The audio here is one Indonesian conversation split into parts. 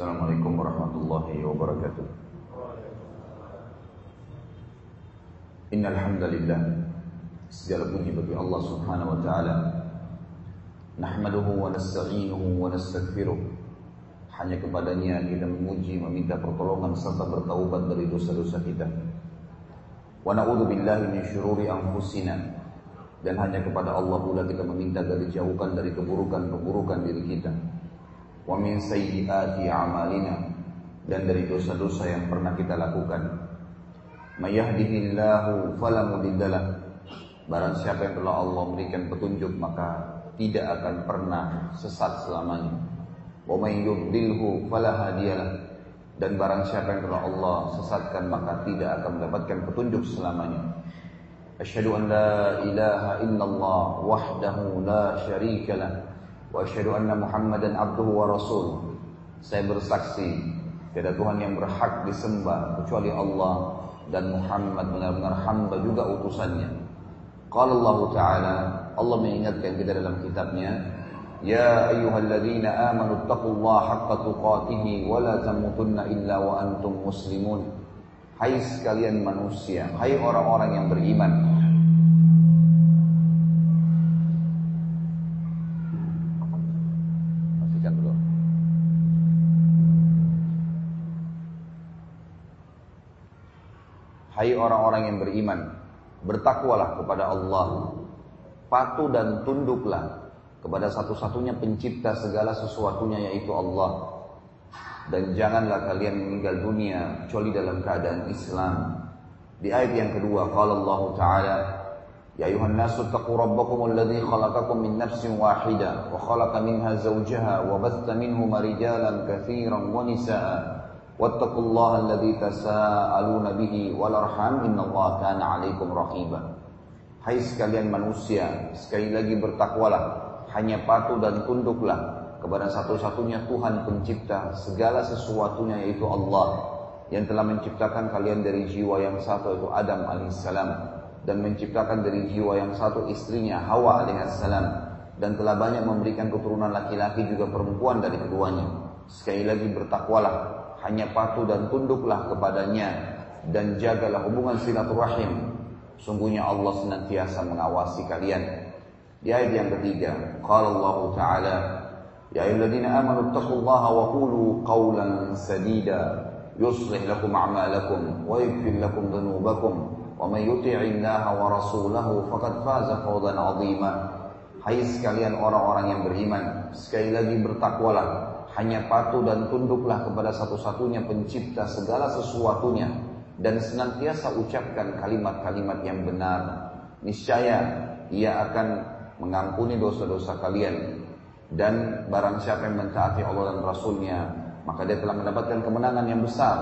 Assalamualaikum warahmatullahi wabarakatuh. Innal hamdalillah segala puji bagi Allah Subhanahu wa taala. Nahmaduhu wa nasta'inuhu wa nastaghfiruh. Hanya kepadanya kita memuji, meminta pertolongan serta bertaubat dari dosa-dosa kita. Wa na'udzu billahi min syururi anfusina dan hanya kepada Allah pula kita meminta dari jauhkan dari keburukan-keburukan diri kita. Wa min sayyiati a'malina dan dari dosa-dosa yang pernah kita lakukan. May yahdihillahu fala mudhillalah. Barang siapa yang telah Allah berikan petunjuk maka tidak akan pernah sesat selamanya. Wa may yudhilhu fala hadiyalah. Dan barang siapa yang telah Allah sesatkan maka tidak akan mendapatkan petunjuk selamanya. Asyhadu an la ilaha illallah wahdahu la syarika lah wa asyhadu anna Muhammadan abduhu wa rasul. Saya bersaksi tiada Tuhan yang berhak disembah kecuali Allah dan Muhammad benar-benar hamba juga utusannya. Qala Allah Ta'ala, Allah mengingatkan kita dalam kitabnya, Ya ayyuhalladzina amanu taqullaha haqqa tuqatih wa la tamutunna illa wa antum muslimun. Hai sekalian manusia, hai orang-orang yang beriman. Matikan dulu. Hai orang-orang yang beriman, bertakwalah kepada Allah, patuh dan tunduklah kepada satu-satunya pencipta segala sesuatunya yaitu Allah. Dan janganlah kalian meninggal dunia kecuali dalam keadaan Islam. Di ayat yang kedua, qala Allah Ta'ala, Ya ayuhan nasu taqu rabbakum alladhi khalaqakum min nafsin wahida wa khalaqa minha zawjaha wa batha minhuma rijalan kathiran wa nisaa واتقوا الله الذي تساءلون به والارحام ان الله كان عليكم رقيبا Hai sekalian manusia, sekali lagi bertakwalah, hanya patuh dan tunduklah kepada satu-satunya Tuhan pencipta segala sesuatunya yaitu Allah yang telah menciptakan kalian dari jiwa yang satu yaitu Adam alaihissalam dan menciptakan dari jiwa yang satu istrinya Hawa alaihissalam dan telah banyak memberikan keturunan laki-laki juga perempuan dari keduanya. Sekali lagi bertakwalah hanya patuh dan tunduklah kepadanya dan jagalah hubungan silaturahim. Sungguhnya Allah senantiasa mengawasi kalian. Di ayat yang ketiga, qala Allah Ta'ala, Ya ayyuhalladzina amanu taqullaha wa qulu qawlan sadida yuslih lakum a'malakum wa yaghfir lakum dhunubakum wa may yuti'illaha wa rasulahu faqad faza fawzan 'azima. Hai sekalian orang-orang yang beriman, sekali lagi bertakwalah hanya patuh dan tunduklah kepada satu-satunya pencipta segala sesuatunya dan senantiasa ucapkan kalimat-kalimat yang benar. Niscaya ia akan mengampuni dosa-dosa kalian dan barang siapa yang mentaati Allah dan Rasulnya maka dia telah mendapatkan kemenangan yang besar.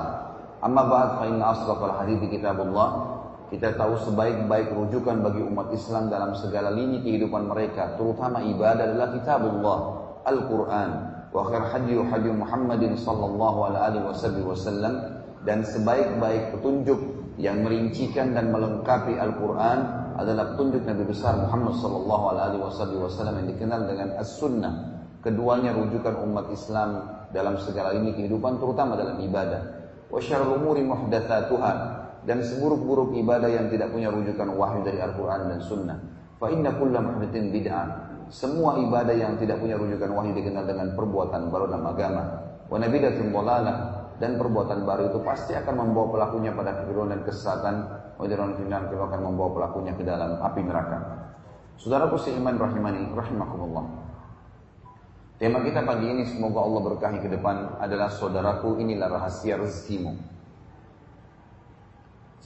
Amma ba'd fa inna asdaqal hadithi kitabullah kita tahu sebaik-baik rujukan bagi umat Islam dalam segala lini kehidupan mereka, terutama ibadah adalah kitabullah, Al-Quran wa khair hadi hadi Muhammadin sallallahu alaihi wasallam dan sebaik-baik petunjuk yang merincikan dan melengkapi Al-Qur'an adalah petunjuk Nabi besar Muhammad sallallahu alaihi wasallam yang dikenal dengan As-Sunnah. Keduanya rujukan umat Islam dalam segala ini kehidupan terutama dalam ibadah. Wa syarrul umuri muhdatsatuha dan seburuk-buruk ibadah yang tidak punya rujukan wahyu dari Al-Qur'an dan Sunnah. Fa inna kulla bid'ah semua ibadah yang tidak punya rujukan wahyu dikenal dengan perbuatan baru dalam agama. Wa nabidatin dan perbuatan baru itu pasti akan membawa pelakunya pada kekeliruan dan kesesatan. Wajarun final itu akan membawa pelakunya ke dalam api neraka. Saudaraku seiman rahimani rahimakumullah. Tema kita pagi ini semoga Allah berkahi ke depan adalah saudaraku inilah rahasia rezekimu.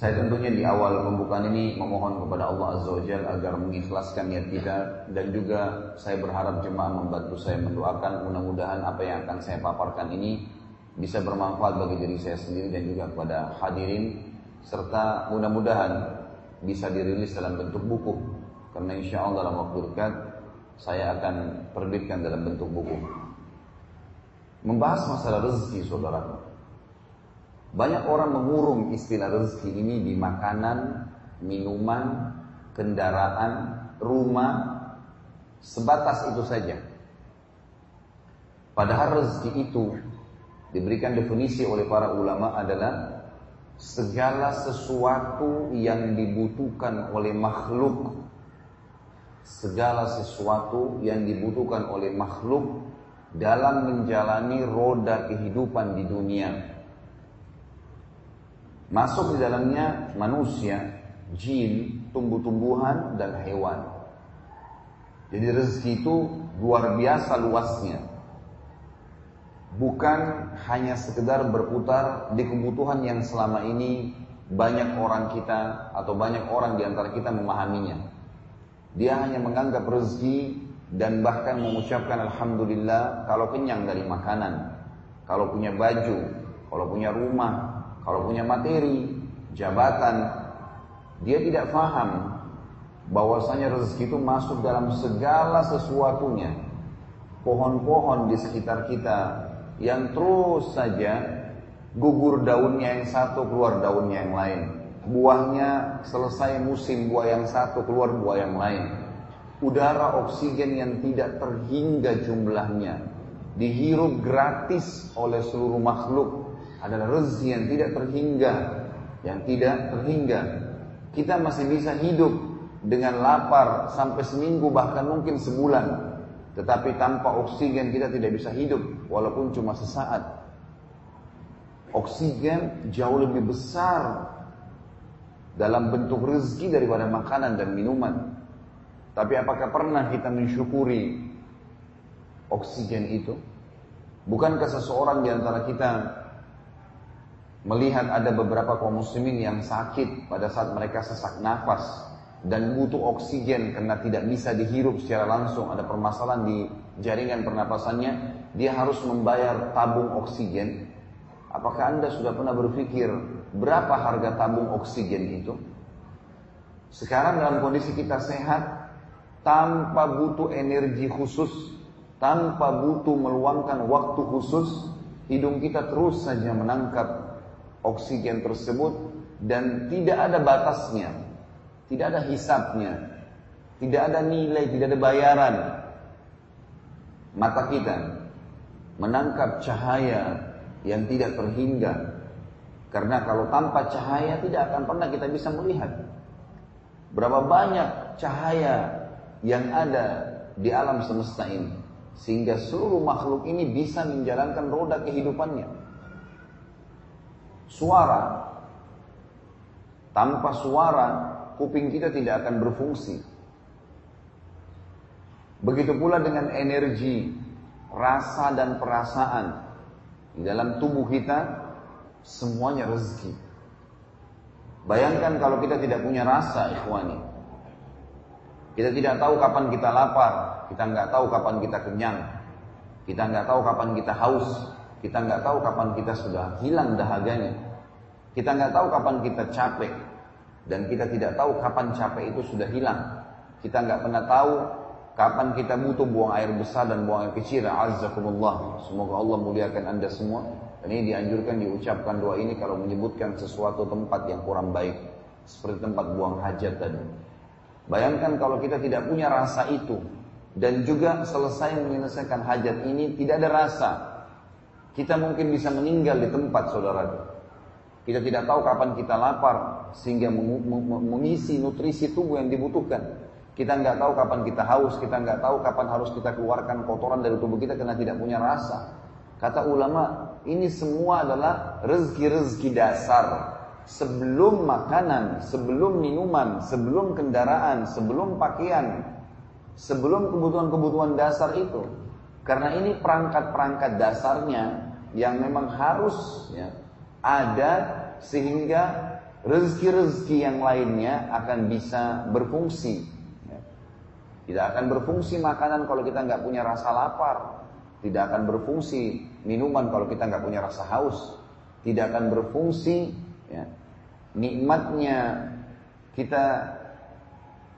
Saya tentunya di awal pembukaan ini memohon kepada Allah Azza wa agar mengikhlaskan niat kita dan juga saya berharap jemaah membantu saya mendoakan. Mudah-mudahan apa yang akan saya paparkan ini bisa bermanfaat bagi diri saya sendiri dan juga kepada hadirin. Serta mudah-mudahan bisa dirilis dalam bentuk buku. Karena insya Allah dalam waktu dekat saya akan terbitkan dalam bentuk buku. Membahas masalah rezeki saudara banyak orang mengurung istilah rezeki ini di makanan, minuman, kendaraan, rumah, sebatas itu saja. Padahal rezeki itu diberikan definisi oleh para ulama adalah segala sesuatu yang dibutuhkan oleh makhluk segala sesuatu yang dibutuhkan oleh makhluk dalam menjalani roda kehidupan di dunia masuk di dalamnya manusia jin tumbuh-tumbuhan dan hewan jadi rezeki itu luar biasa luasnya bukan hanya sekedar berputar di kebutuhan yang selama ini banyak orang kita atau banyak orang di antara kita memahaminya. Dia hanya menganggap rezeki dan bahkan mengucapkan Alhamdulillah kalau kenyang dari makanan, kalau punya baju, kalau punya rumah, kalau punya materi, jabatan. Dia tidak faham bahwasanya rezeki itu masuk dalam segala sesuatunya. Pohon-pohon di sekitar kita, yang terus saja gugur daunnya yang satu keluar daunnya yang lain. Buahnya selesai musim buah yang satu keluar buah yang lain. Udara oksigen yang tidak terhingga jumlahnya dihirup gratis oleh seluruh makhluk adalah rezeki yang tidak terhingga, yang tidak terhingga. Kita masih bisa hidup dengan lapar sampai seminggu bahkan mungkin sebulan tetapi tanpa oksigen kita tidak bisa hidup walaupun cuma sesaat. Oksigen jauh lebih besar dalam bentuk rezeki daripada makanan dan minuman. Tapi apakah pernah kita mensyukuri oksigen itu? Bukankah seseorang di antara kita melihat ada beberapa kaum muslimin yang sakit pada saat mereka sesak nafas dan butuh oksigen karena tidak bisa dihirup secara langsung ada permasalahan di jaringan pernapasannya dia harus membayar tabung oksigen. Apakah anda sudah pernah berpikir berapa harga tabung oksigen itu? Sekarang dalam kondisi kita sehat tanpa butuh energi khusus tanpa butuh meluangkan waktu khusus hidung kita terus saja menangkap oksigen tersebut dan tidak ada batasnya tidak ada hisapnya. Tidak ada nilai, tidak ada bayaran. Mata kita menangkap cahaya yang tidak terhingga. Karena kalau tanpa cahaya tidak akan pernah kita bisa melihat. Berapa banyak cahaya yang ada di alam semesta ini. Sehingga seluruh makhluk ini bisa menjalankan roda kehidupannya. Suara. Tanpa suara kuping kita tidak akan berfungsi. Begitu pula dengan energi, rasa dan perasaan di dalam tubuh kita semuanya rezeki. Bayangkan kalau kita tidak punya rasa, ikhwani. Kita tidak tahu kapan kita lapar, kita nggak tahu kapan kita kenyang, kita nggak tahu kapan kita haus, kita nggak tahu kapan kita sudah hilang dahaganya, kita nggak tahu kapan kita capek, dan kita tidak tahu kapan capek itu sudah hilang. Kita nggak pernah tahu kapan kita butuh buang air besar dan buang air kecil. Azzakumullah. Semoga Allah muliakan anda semua. Ini dianjurkan diucapkan doa ini kalau menyebutkan sesuatu tempat yang kurang baik. Seperti tempat buang hajat tadi. Bayangkan kalau kita tidak punya rasa itu. Dan juga selesai menyelesaikan hajat ini tidak ada rasa. Kita mungkin bisa meninggal di tempat saudara. Kita tidak tahu kapan kita lapar sehingga mengisi nutrisi tubuh yang dibutuhkan. Kita nggak tahu kapan kita haus, kita nggak tahu kapan harus kita keluarkan kotoran dari tubuh kita karena tidak punya rasa. Kata ulama, ini semua adalah rezeki-rezeki dasar. Sebelum makanan, sebelum minuman, sebelum kendaraan, sebelum pakaian, sebelum kebutuhan-kebutuhan dasar itu. Karena ini perangkat-perangkat dasarnya yang memang harus ya, ada sehingga rezeki-rezeki yang lainnya akan bisa berfungsi. Ya. Tidak akan berfungsi makanan kalau kita nggak punya rasa lapar. Tidak akan berfungsi minuman kalau kita nggak punya rasa haus. Tidak akan berfungsi ya, nikmatnya kita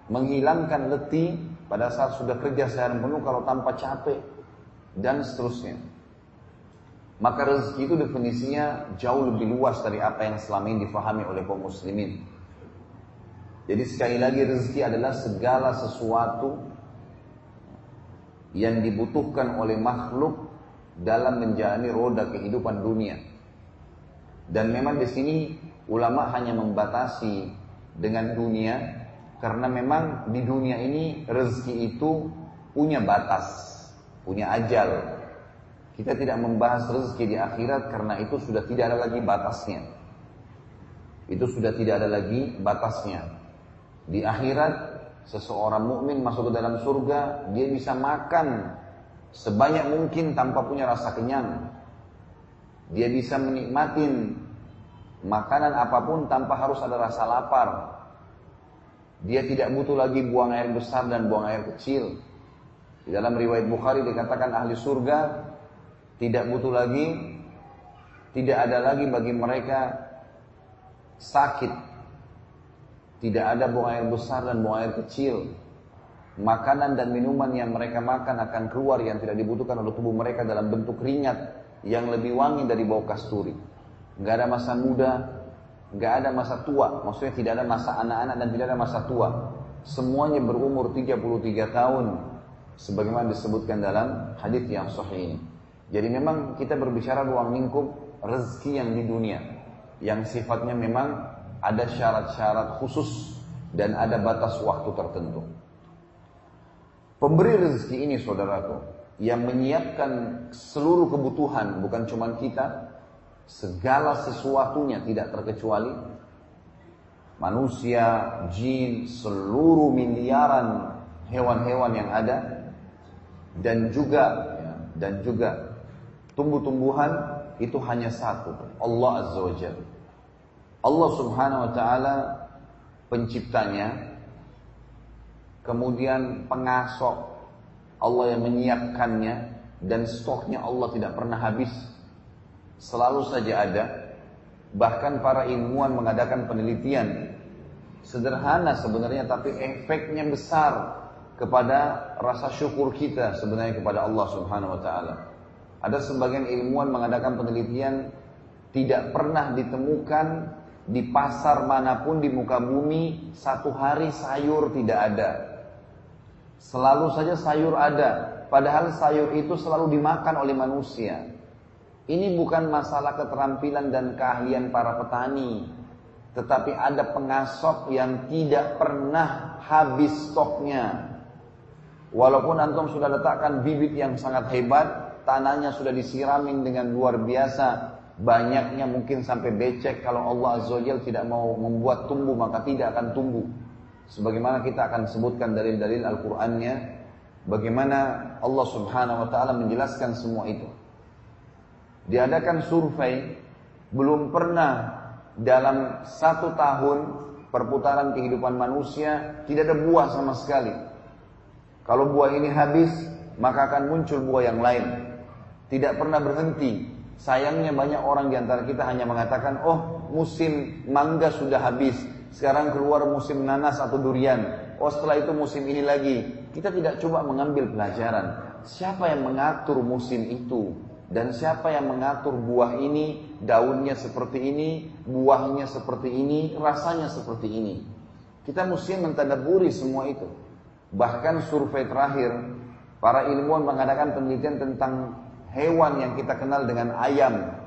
menghilangkan letih pada saat sudah kerja seharian penuh kalau tanpa capek dan seterusnya. Maka rezeki itu definisinya jauh lebih luas dari apa yang selama ini difahami oleh kaum muslimin. Jadi sekali lagi rezeki adalah segala sesuatu yang dibutuhkan oleh makhluk dalam menjalani roda kehidupan dunia. Dan memang di sini ulama hanya membatasi dengan dunia karena memang di dunia ini rezeki itu punya batas, punya ajal. Kita tidak membahas rezeki di akhirat karena itu sudah tidak ada lagi batasnya. Itu sudah tidak ada lagi batasnya. Di akhirat seseorang mukmin masuk ke dalam surga, dia bisa makan sebanyak mungkin tanpa punya rasa kenyang. Dia bisa menikmati makanan apa pun tanpa harus ada rasa lapar. Dia tidak butuh lagi buang air besar dan buang air kecil. Di dalam riwayat Bukhari dikatakan ahli surga tidak butuh lagi, tidak ada lagi bagi mereka sakit. Tidak ada buang air besar dan buang air kecil. Makanan dan minuman yang mereka makan akan keluar yang tidak dibutuhkan oleh tubuh mereka dalam bentuk keringat yang lebih wangi dari bau kasturi. Gak ada masa muda, gak ada masa tua. Maksudnya tidak ada masa anak-anak dan tidak ada masa tua. Semuanya berumur 33 tahun. Sebagaimana disebutkan dalam hadis yang sahih ini. Jadi memang kita berbicara ruang lingkup rezeki yang di dunia. Yang sifatnya memang ada syarat-syarat khusus dan ada batas waktu tertentu. Pemberi rezeki ini saudaraku, yang menyiapkan seluruh kebutuhan bukan cuma kita, segala sesuatunya tidak terkecuali manusia, jin, seluruh miliaran hewan-hewan yang ada dan juga dan juga tumbuh-tumbuhan itu hanya satu, Allah Azza wa Jalla. Allah Subhanahu wa taala penciptanya, kemudian pengasok Allah yang menyiapkannya dan stoknya Allah tidak pernah habis. Selalu saja ada. Bahkan para ilmuwan mengadakan penelitian sederhana sebenarnya tapi efeknya besar kepada rasa syukur kita sebenarnya kepada Allah Subhanahu wa taala. Ada sebagian ilmuwan mengadakan penelitian tidak pernah ditemukan di pasar mana pun di muka bumi satu hari sayur tidak ada. Selalu saja sayur ada, padahal sayur itu selalu dimakan oleh manusia. Ini bukan masalah keterampilan dan keahlian para petani, tetapi ada pengasok yang tidak pernah habis stoknya. Walaupun antum sudah letakkan bibit yang sangat hebat, tanahnya sudah disiramin dengan luar biasa, banyaknya mungkin sampai becek kalau Allah Azza wa tidak mau membuat tumbuh maka tidak akan tumbuh. Sebagaimana kita akan sebutkan dalil-dalil Al-Qur'annya bagaimana Allah Subhanahu wa taala menjelaskan semua itu. Diadakan survei belum pernah dalam satu tahun perputaran kehidupan manusia tidak ada buah sama sekali. Kalau buah ini habis, maka akan muncul buah yang lain tidak pernah berhenti. Sayangnya banyak orang di antara kita hanya mengatakan, oh musim mangga sudah habis, sekarang keluar musim nanas atau durian. Oh setelah itu musim ini lagi. Kita tidak coba mengambil pelajaran. Siapa yang mengatur musim itu? Dan siapa yang mengatur buah ini, daunnya seperti ini, buahnya seperti ini, rasanya seperti ini. Kita mesti mentadaburi semua itu. Bahkan survei terakhir, para ilmuwan mengadakan penelitian tentang hewan yang kita kenal dengan ayam.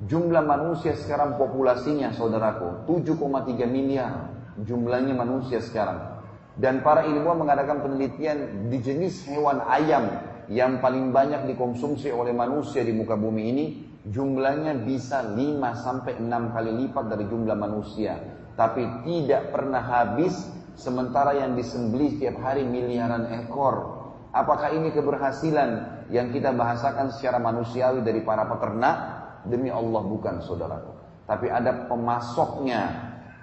Jumlah manusia sekarang populasinya saudaraku 7,3 miliar jumlahnya manusia sekarang. Dan para ilmuwan mengadakan penelitian di jenis hewan ayam yang paling banyak dikonsumsi oleh manusia di muka bumi ini jumlahnya bisa 5 sampai 6 kali lipat dari jumlah manusia. Tapi tidak pernah habis sementara yang disembelih setiap hari miliaran ekor. Apakah ini keberhasilan yang kita bahasakan secara manusiawi dari para peternak demi Allah bukan saudaraku. Tapi ada pemasoknya,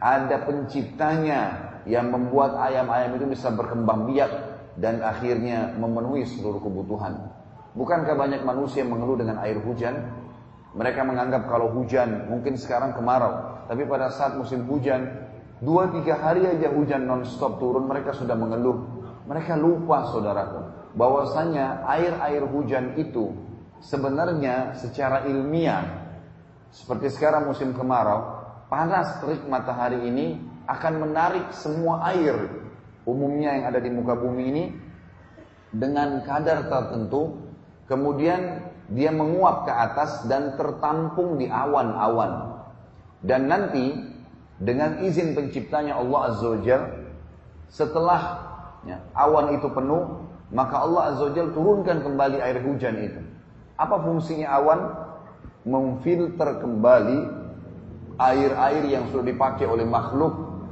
ada penciptanya yang membuat ayam-ayam itu bisa berkembang biak dan akhirnya memenuhi seluruh kebutuhan. Bukankah banyak manusia yang mengeluh dengan air hujan? Mereka menganggap kalau hujan mungkin sekarang kemarau, tapi pada saat musim hujan dua tiga hari aja hujan non stop turun mereka sudah mengeluh. Mereka lupa saudaraku bahwasanya air-air hujan itu sebenarnya secara ilmiah seperti sekarang musim kemarau, panas terik matahari ini akan menarik semua air umumnya yang ada di muka bumi ini dengan kadar tertentu kemudian dia menguap ke atas dan tertampung di awan-awan. Dan nanti dengan izin penciptanya Allah Azza wa setelah ya, awan itu penuh, maka Allah Azza wa turunkan kembali air hujan itu. Apa fungsinya awan? Memfilter kembali air-air yang sudah dipakai oleh makhluk,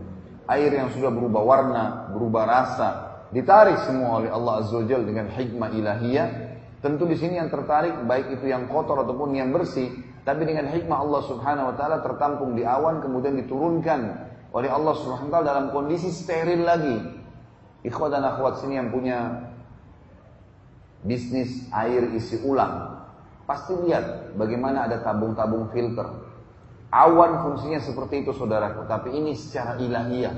air yang sudah berubah warna, berubah rasa, ditarik semua oleh Allah Azza wa dengan hikmah ilahiyah. Tentu di sini yang tertarik baik itu yang kotor ataupun yang bersih, tapi dengan hikmah Allah Subhanahu wa taala tertampung di awan kemudian diturunkan oleh Allah Subhanahu wa taala dalam kondisi steril lagi. Ikhwat dan akhwat sini yang punya bisnis air isi ulang, pasti lihat bagaimana ada tabung-tabung filter. Awan fungsinya seperti itu saudaraku, tapi ini secara ilahiyah.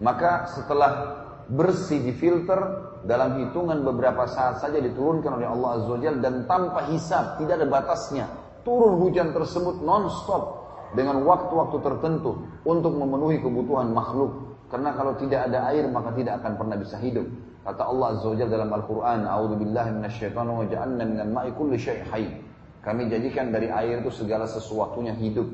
Maka setelah bersih di filter dalam hitungan beberapa saat saja diturunkan oleh Allah Azza wa dan tanpa hisab, tidak ada batasnya. Turun hujan tersebut non-stop dengan waktu-waktu tertentu untuk memenuhi kebutuhan makhluk. Karena kalau tidak ada air maka tidak akan pernah bisa hidup. Kata Allah Azza wa dalam Al-Quran, A'udhu billahi wa ja'alna minal ma'i kulli syai' Kami jadikan dari air itu segala sesuatunya hidup.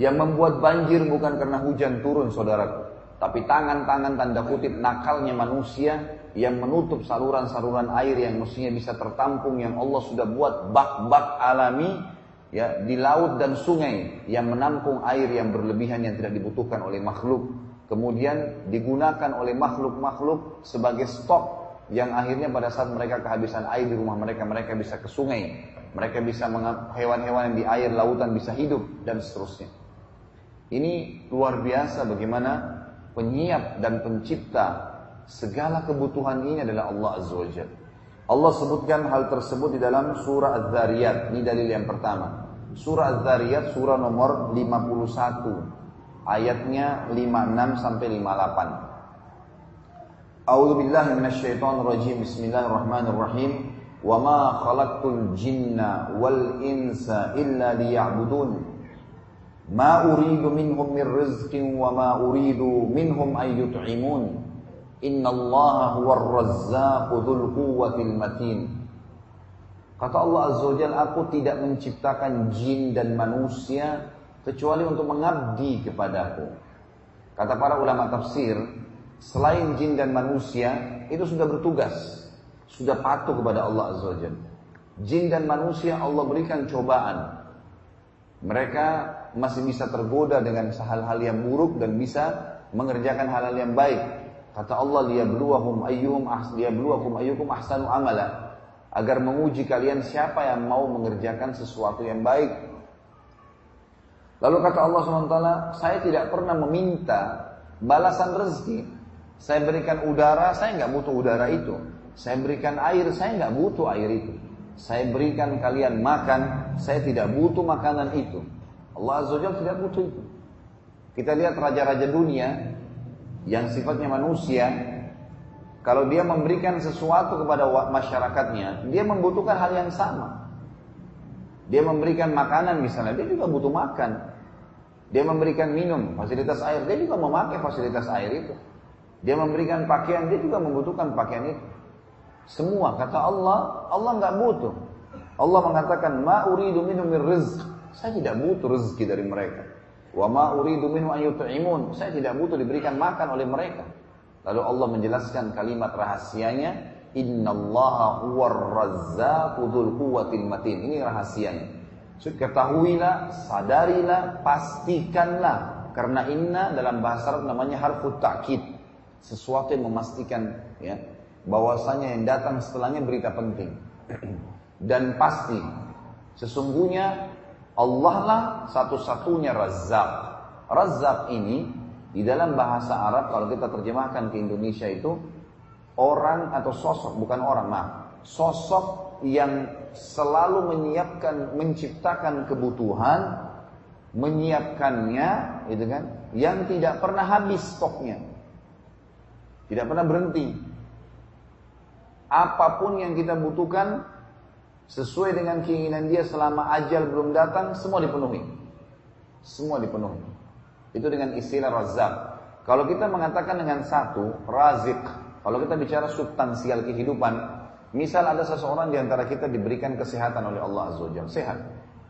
Yang membuat banjir bukan karena hujan turun saudaraku. Tapi tangan-tangan tanda kutip nakalnya manusia yang menutup saluran-saluran air yang mestinya bisa tertampung yang Allah sudah buat bak-bak alami ya di laut dan sungai yang menampung air yang berlebihan yang tidak dibutuhkan oleh makhluk. Kemudian digunakan oleh makhluk-makhluk sebagai stok yang akhirnya pada saat mereka kehabisan air di rumah mereka mereka bisa ke sungai, mereka bisa hewan-hewan yang di air lautan bisa hidup dan seterusnya. Ini luar biasa bagaimana penyiap dan pencipta segala kebutuhan ini adalah Allah Azza wa Allah sebutkan hal tersebut di dalam surah Az-Zariyat. Ini dalil yang pertama. Surah Az-Zariyat surah nomor 51. Ayatnya 56 sampai 58. A'udzu billahi minasyaitonir rajim. Bismillahirrahmanirrahim. Wa ma khalaqtul jinna wal insa illa liya'budun. ما أريد منهم من رزق وما أريد منهم أن يطعمون Inna Allah huwa razzaqu dhul quwwatil matin. Kata Allah Azza wa aku tidak menciptakan jin dan manusia kecuali untuk mengabdi kepadaku. Kata para ulama tafsir, selain jin dan manusia itu sudah bertugas, sudah patuh kepada Allah Azza wa Jin dan manusia Allah berikan cobaan. Mereka masih bisa tergoda dengan hal-hal yang buruk dan bisa mengerjakan hal-hal yang baik. Kata Allah liyabluwahum ayyuhum liyabluwakum ayyukum ahsanu amala agar menguji kalian siapa yang mau mengerjakan sesuatu yang baik. Lalu kata Allah SWT, saya tidak pernah meminta balasan rezeki. Saya berikan udara, saya nggak butuh udara itu. Saya berikan air, saya nggak butuh air itu. Saya berikan kalian makan, saya tidak butuh makanan itu. Allah Azza wa tidak butuh itu. Kita lihat raja-raja dunia yang sifatnya manusia, kalau dia memberikan sesuatu kepada masyarakatnya, dia membutuhkan hal yang sama. Dia memberikan makanan misalnya, dia juga butuh makan. Dia memberikan minum, fasilitas air, dia juga memakai fasilitas air itu. Dia memberikan pakaian, dia juga membutuhkan pakaian itu. Semua kata Allah, Allah nggak butuh. Allah mengatakan, ma uridu minum rizq. Saya tidak butuh rezeki dari mereka. Wa ma uridu minhum an yut'imun. Saya tidak butuh diberikan makan oleh mereka. Lalu Allah menjelaskan kalimat rahasianya, Innallaha huwar razzaqu dzul quwwatil matin. Ini rahasianya. So, ketahuilah, sadarilah, pastikanlah karena inna dalam bahasa Arab namanya harfu ta'kid. Sesuatu yang memastikan ya bahwasanya yang datang setelahnya berita penting. Dan pasti sesungguhnya Allah lah satu-satunya Razzaq. Razzaq ini di dalam bahasa Arab kalau kita terjemahkan ke Indonesia itu orang atau sosok bukan orang mah sosok yang selalu menyiapkan menciptakan kebutuhan menyiapkannya gitu kan yang tidak pernah habis stoknya. Tidak pernah berhenti. Apa pun yang kita butuhkan Sesuai dengan keinginan dia selama ajal belum datang, semua dipenuhi. Semua dipenuhi. Itu dengan istilah razak. Kalau kita mengatakan dengan satu, razik. Kalau kita bicara substansial kehidupan, Misal ada seseorang di antara kita diberikan kesehatan oleh Allah Azza wa sehat.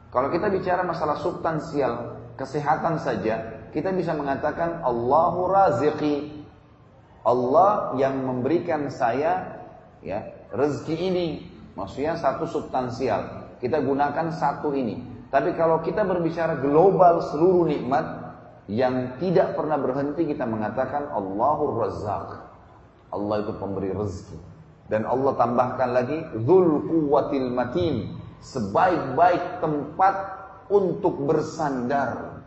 Kalau kita bicara masalah substansial, kesehatan saja, kita bisa mengatakan Allahu raziqi. Allah yang memberikan saya ya rezeki ini. Maksudnya satu substansial. Kita gunakan satu ini. Tapi kalau kita berbicara global seluruh nikmat yang tidak pernah berhenti kita mengatakan Allahur Razzaq. Allah itu pemberi rezeki. Dan Allah tambahkan lagi Zul kuwatil matin Sebaik-baik tempat untuk bersandar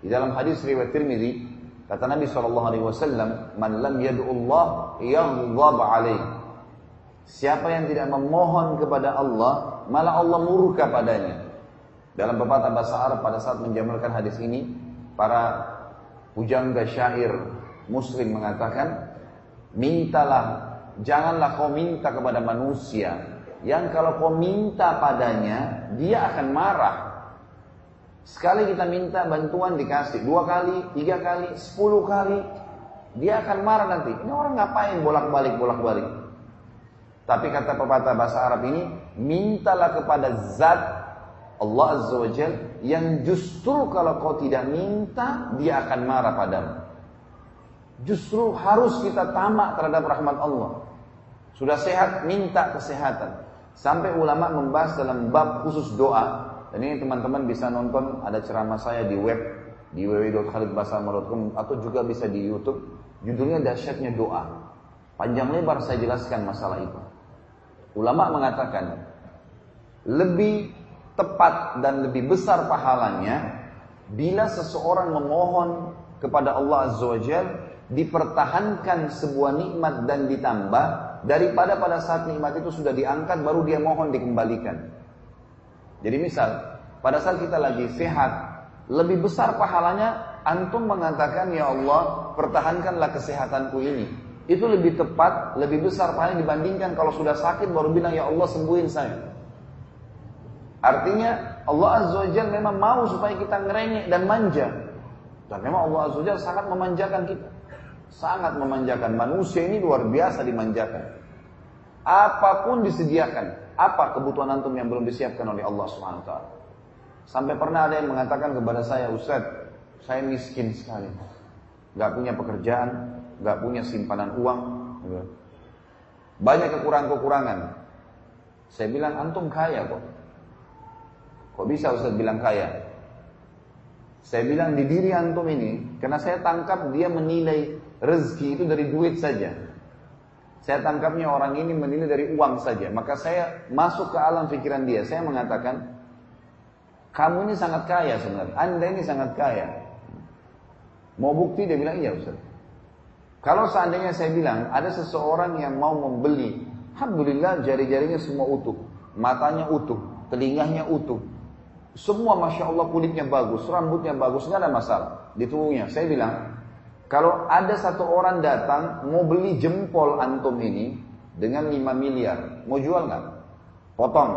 Di dalam hadis riwayat Tirmidzi Kata Nabi SAW Man lam yad'ullah yaghdab alaih Siapa yang tidak memohon kepada Allah Malah Allah murka padanya Dalam pepatah bahasa Arab pada saat menjamalkan hadis ini Para pujangga syair muslim mengatakan Mintalah janganlah kau minta kepada manusia yang kalau kau minta padanya dia akan marah. Sekali kita minta bantuan dikasih, dua kali, tiga kali, sepuluh kali, dia akan marah nanti. Ini orang ngapain bolak-balik, bolak-balik. Tapi kata pepatah bahasa Arab ini, mintalah kepada zat Allah Azza wa Jal, yang justru kalau kau tidak minta, dia akan marah padamu. Justru harus kita tamak terhadap rahmat Allah. Sudah sehat, minta kesehatan. Sampai ulama membahas dalam bab khusus doa. Dan ini teman-teman bisa nonton, ada ceramah saya di web, di www.khalidbasama.com atau juga bisa di Youtube. Judulnya dahsyatnya doa. Panjang lebar saya jelaskan masalah itu. Ulama mengatakan, lebih tepat dan lebih besar pahalanya bila seseorang memohon kepada Allah Azza wa dipertahankan sebuah nikmat dan ditambah daripada pada saat nikmat itu sudah diangkat baru dia mohon dikembalikan. Jadi misal pada saat kita lagi sehat, lebih besar pahalanya antum mengatakan ya Allah pertahankanlah kesehatanku ini. Itu lebih tepat, lebih besar pahalanya dibandingkan kalau sudah sakit baru bilang ya Allah sembuhin saya. Artinya Allah Azza wa Jalla memang mau supaya kita ngerengek dan manja. Dan memang Allah Azza wa Jalla sangat memanjakan kita. Sangat memanjakan. Manusia ini luar biasa dimanjakan. Apa pun disediakan. Apa kebutuhan antum yang belum disiapkan oleh Allah Subhanahu wa taala? Sampai pernah ada yang mengatakan kepada saya, Ustaz, saya miskin sekali. Gak punya pekerjaan, gak punya simpanan uang. Banyak kekurangan-kekurangan. Saya bilang, antum kaya kok. Kok bisa Ustaz bilang kaya? Saya bilang di diri antum ini, karena saya tangkap dia menilai rezeki itu dari duit saja. Saya tangkapnya orang ini menilai dari uang saja. Maka saya masuk ke alam pikiran dia. Saya mengatakan, kamu ini sangat kaya sebenarnya. Anda ini sangat kaya. Mau bukti dia bilang iya Ustaz. Kalau seandainya saya bilang ada seseorang yang mau membeli, alhamdulillah jari-jarinya semua utuh, matanya utuh, telinganya utuh, semua masya Allah kulitnya bagus, rambutnya bagus, nggak ada masalah di tubuhnya. Saya bilang, kalau ada satu orang datang mau beli jempol antum ini dengan 5 miliar, mau jual nggak? Potong,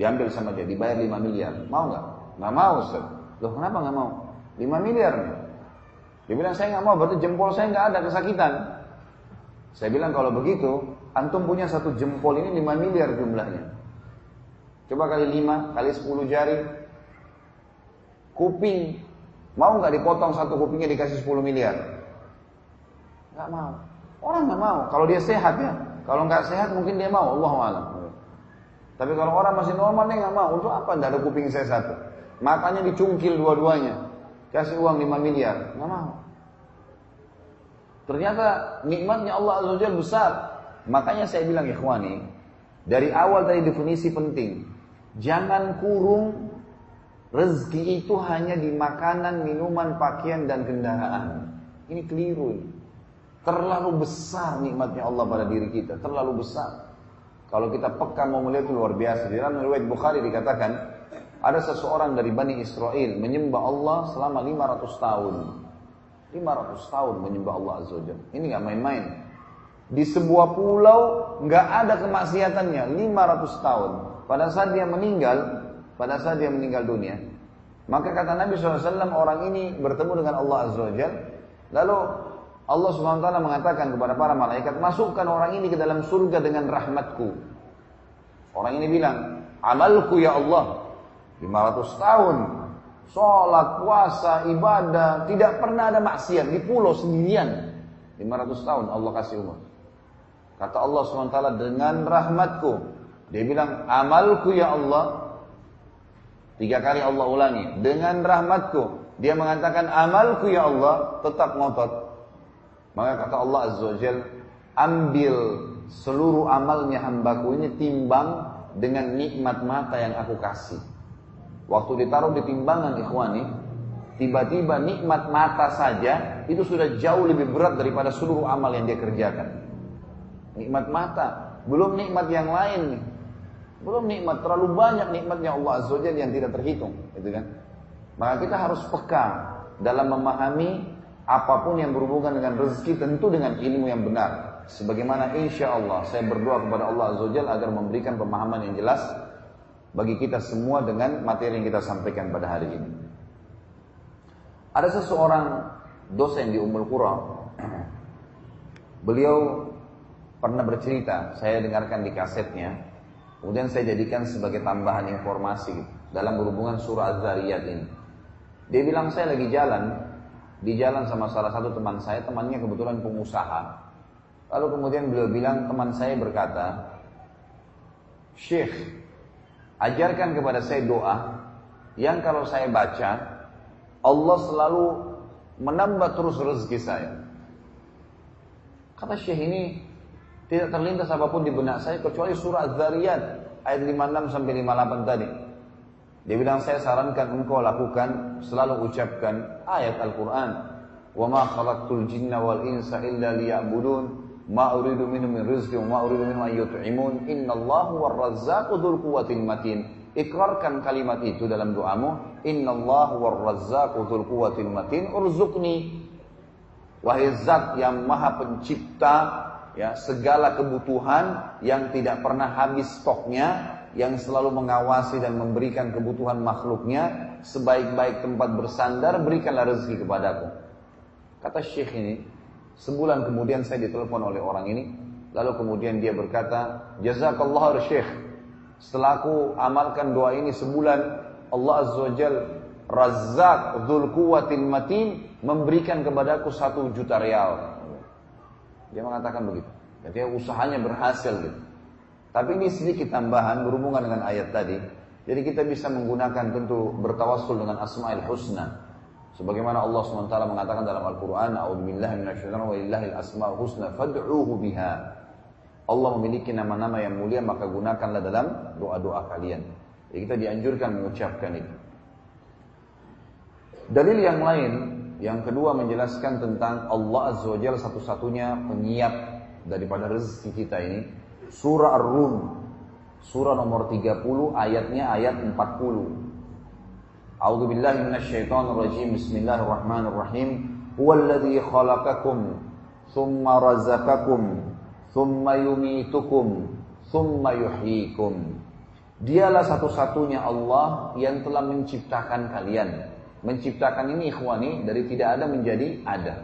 diambil sama dia, dibayar 5 miliar. Mau nggak? Nggak mau Ustaz. Loh kenapa nggak mau? 5 miliar nih. Dia bilang saya nggak mau, berarti jempol saya nggak ada kesakitan. Saya bilang kalau begitu, antum punya satu jempol ini 5 miliar jumlahnya. Coba kali 5, kali 10 jari. Kuping Mau nggak dipotong satu kupingnya dikasih 10 miliar? Nggak mau. Orang nggak mau. Kalau dia sehat ya. Kalau nggak sehat mungkin dia mau. Allah alam. Tapi kalau orang masih normal dia nggak mau. Untuk apa? Nggak ada kuping saya satu. Matanya dicungkil dua-duanya. Kasih uang 5 miliar. Nggak mau. Ternyata nikmatnya Allah Azza Wajalla besar. Makanya saya bilang ikhwani, dari awal tadi definisi penting. Jangan kurung Rezeki itu hanya di makanan, minuman, pakaian, dan kendaraan. Ini keliru. Terlalu besar nikmatnya Allah pada diri kita. Terlalu besar. Kalau kita peka mau melihat itu luar biasa. Di dalam riwayat Bukhari dikatakan, ada seseorang dari Bani Israel menyembah Allah selama 500 tahun. 500 tahun menyembah Allah Azza wa Ini nggak main-main. Di sebuah pulau nggak ada kemaksiatannya 500 tahun. Pada saat dia meninggal, pada saat dia meninggal dunia. Maka kata Nabi SAW orang ini bertemu dengan Allah Azza wa. Lalu Allah Subhanahu wa taala mengatakan kepada para malaikat, "Masukkan orang ini ke dalam surga dengan rahmatku." Orang ini bilang, "Amalku ya Allah 500 tahun sholat, puasa, ibadah, tidak pernah ada maksiat di pulau sendirian. 500 tahun Allah kasih umur. Kata Allah SWT dengan rahmatku. Dia bilang amalku ya Allah. Tiga kali Allah ulangi. Dengan rahmatku. Dia mengatakan amalku ya Allah. Tetap ngotot. Maka kata Allah Azza wa. Ambil seluruh amalnya hambaku ini timbang dengan nikmat mata yang aku kasih. Waktu ditaruh di timbangan ikhwani, tiba-tiba nikmat mata saja itu sudah jauh lebih berat daripada seluruh amal yang dia kerjakan. Nikmat mata, belum nikmat yang lain Belum nikmat, terlalu banyak nikmatnya Allah Azza wa yang tidak terhitung, gitu kan? Maka kita harus peka dalam memahami apa pun yang berhubungan dengan rezeki tentu dengan ilmu yang benar. Sebagaimana insya Allah saya berdoa kepada Allah Azza wa agar memberikan pemahaman yang jelas bagi kita semua dengan materi yang kita sampaikan pada hari ini. Ada seseorang dosen di Ummul Qura. Beliau pernah bercerita, saya dengarkan di kasetnya. Kemudian saya jadikan sebagai tambahan informasi dalam berhubungan surah Az-Zariyat ini. Dia bilang saya lagi jalan, di jalan sama salah satu teman saya, temannya kebetulan pengusaha. Lalu kemudian beliau bilang, teman saya berkata, Syekh, ajarkan kepada saya doa yang kalau saya baca Allah selalu menambah terus rezeki saya. Kata Syekh ini tidak terlintas apa pun di benak saya kecuali surah Az-Zariyat ayat 56 sampai 58 tadi. Dia bilang saya sarankan engkau lakukan selalu ucapkan ayat Al-Qur'an. Wa ma khalaqtul jinna wal insa illa liya'budun Ma uridu minhum min rizqi wa ma uridu minhum an yut'imun. War-razzaqu dzul quwwatil matin. Ikrarkan kalimat itu dalam doamu. Innallahu war-razzaqu dzul quwwatil matin. Urzuqni. Wahai zat yang maha pencipta ya segala kebutuhan yang tidak pernah habis stoknya yang selalu mengawasi dan memberikan kebutuhan makhluknya sebaik-baik tempat bersandar berikanlah rezeki kepadaku kata syekh ini Sebulan kemudian saya ditelepon oleh orang ini. Lalu kemudian dia berkata, Jazakallah Syekh. Setelah aku amalkan doa ini sebulan, Allah Azza wa Jal, Razak Dhul Quwatin Matin, memberikan kepadaku satu juta real. Dia mengatakan begitu. Jadi usahanya berhasil gitu. Tapi ini sedikit tambahan berhubungan dengan ayat tadi. Jadi kita bisa menggunakan tentu bertawassul dengan Asma'il Husna. Sebagaimana Allah SWT mengatakan dalam Al-Quran, husna fad'uhu biha. Allah memiliki nama-nama yang mulia maka gunakanlah dalam doa-doa kalian. Jadi kita dianjurkan mengucapkan itu. Dalil yang lain, yang kedua menjelaskan tentang Allah Azza wa Jalla satu-satunya penyiap daripada rezeki kita ini. Surah Ar-Rum, surah nomor 30 ayatnya ayat 40. أعوذ بالله من الشيطان الرجيم بسم الله الرحمن الرحيم هو الذي خلقكم ثم رزقكم ثم يميتكم ثم يحييكم Dialah satu-satunya Allah yang telah menciptakan kalian. Menciptakan ini ikhwani dari tidak ada menjadi ada.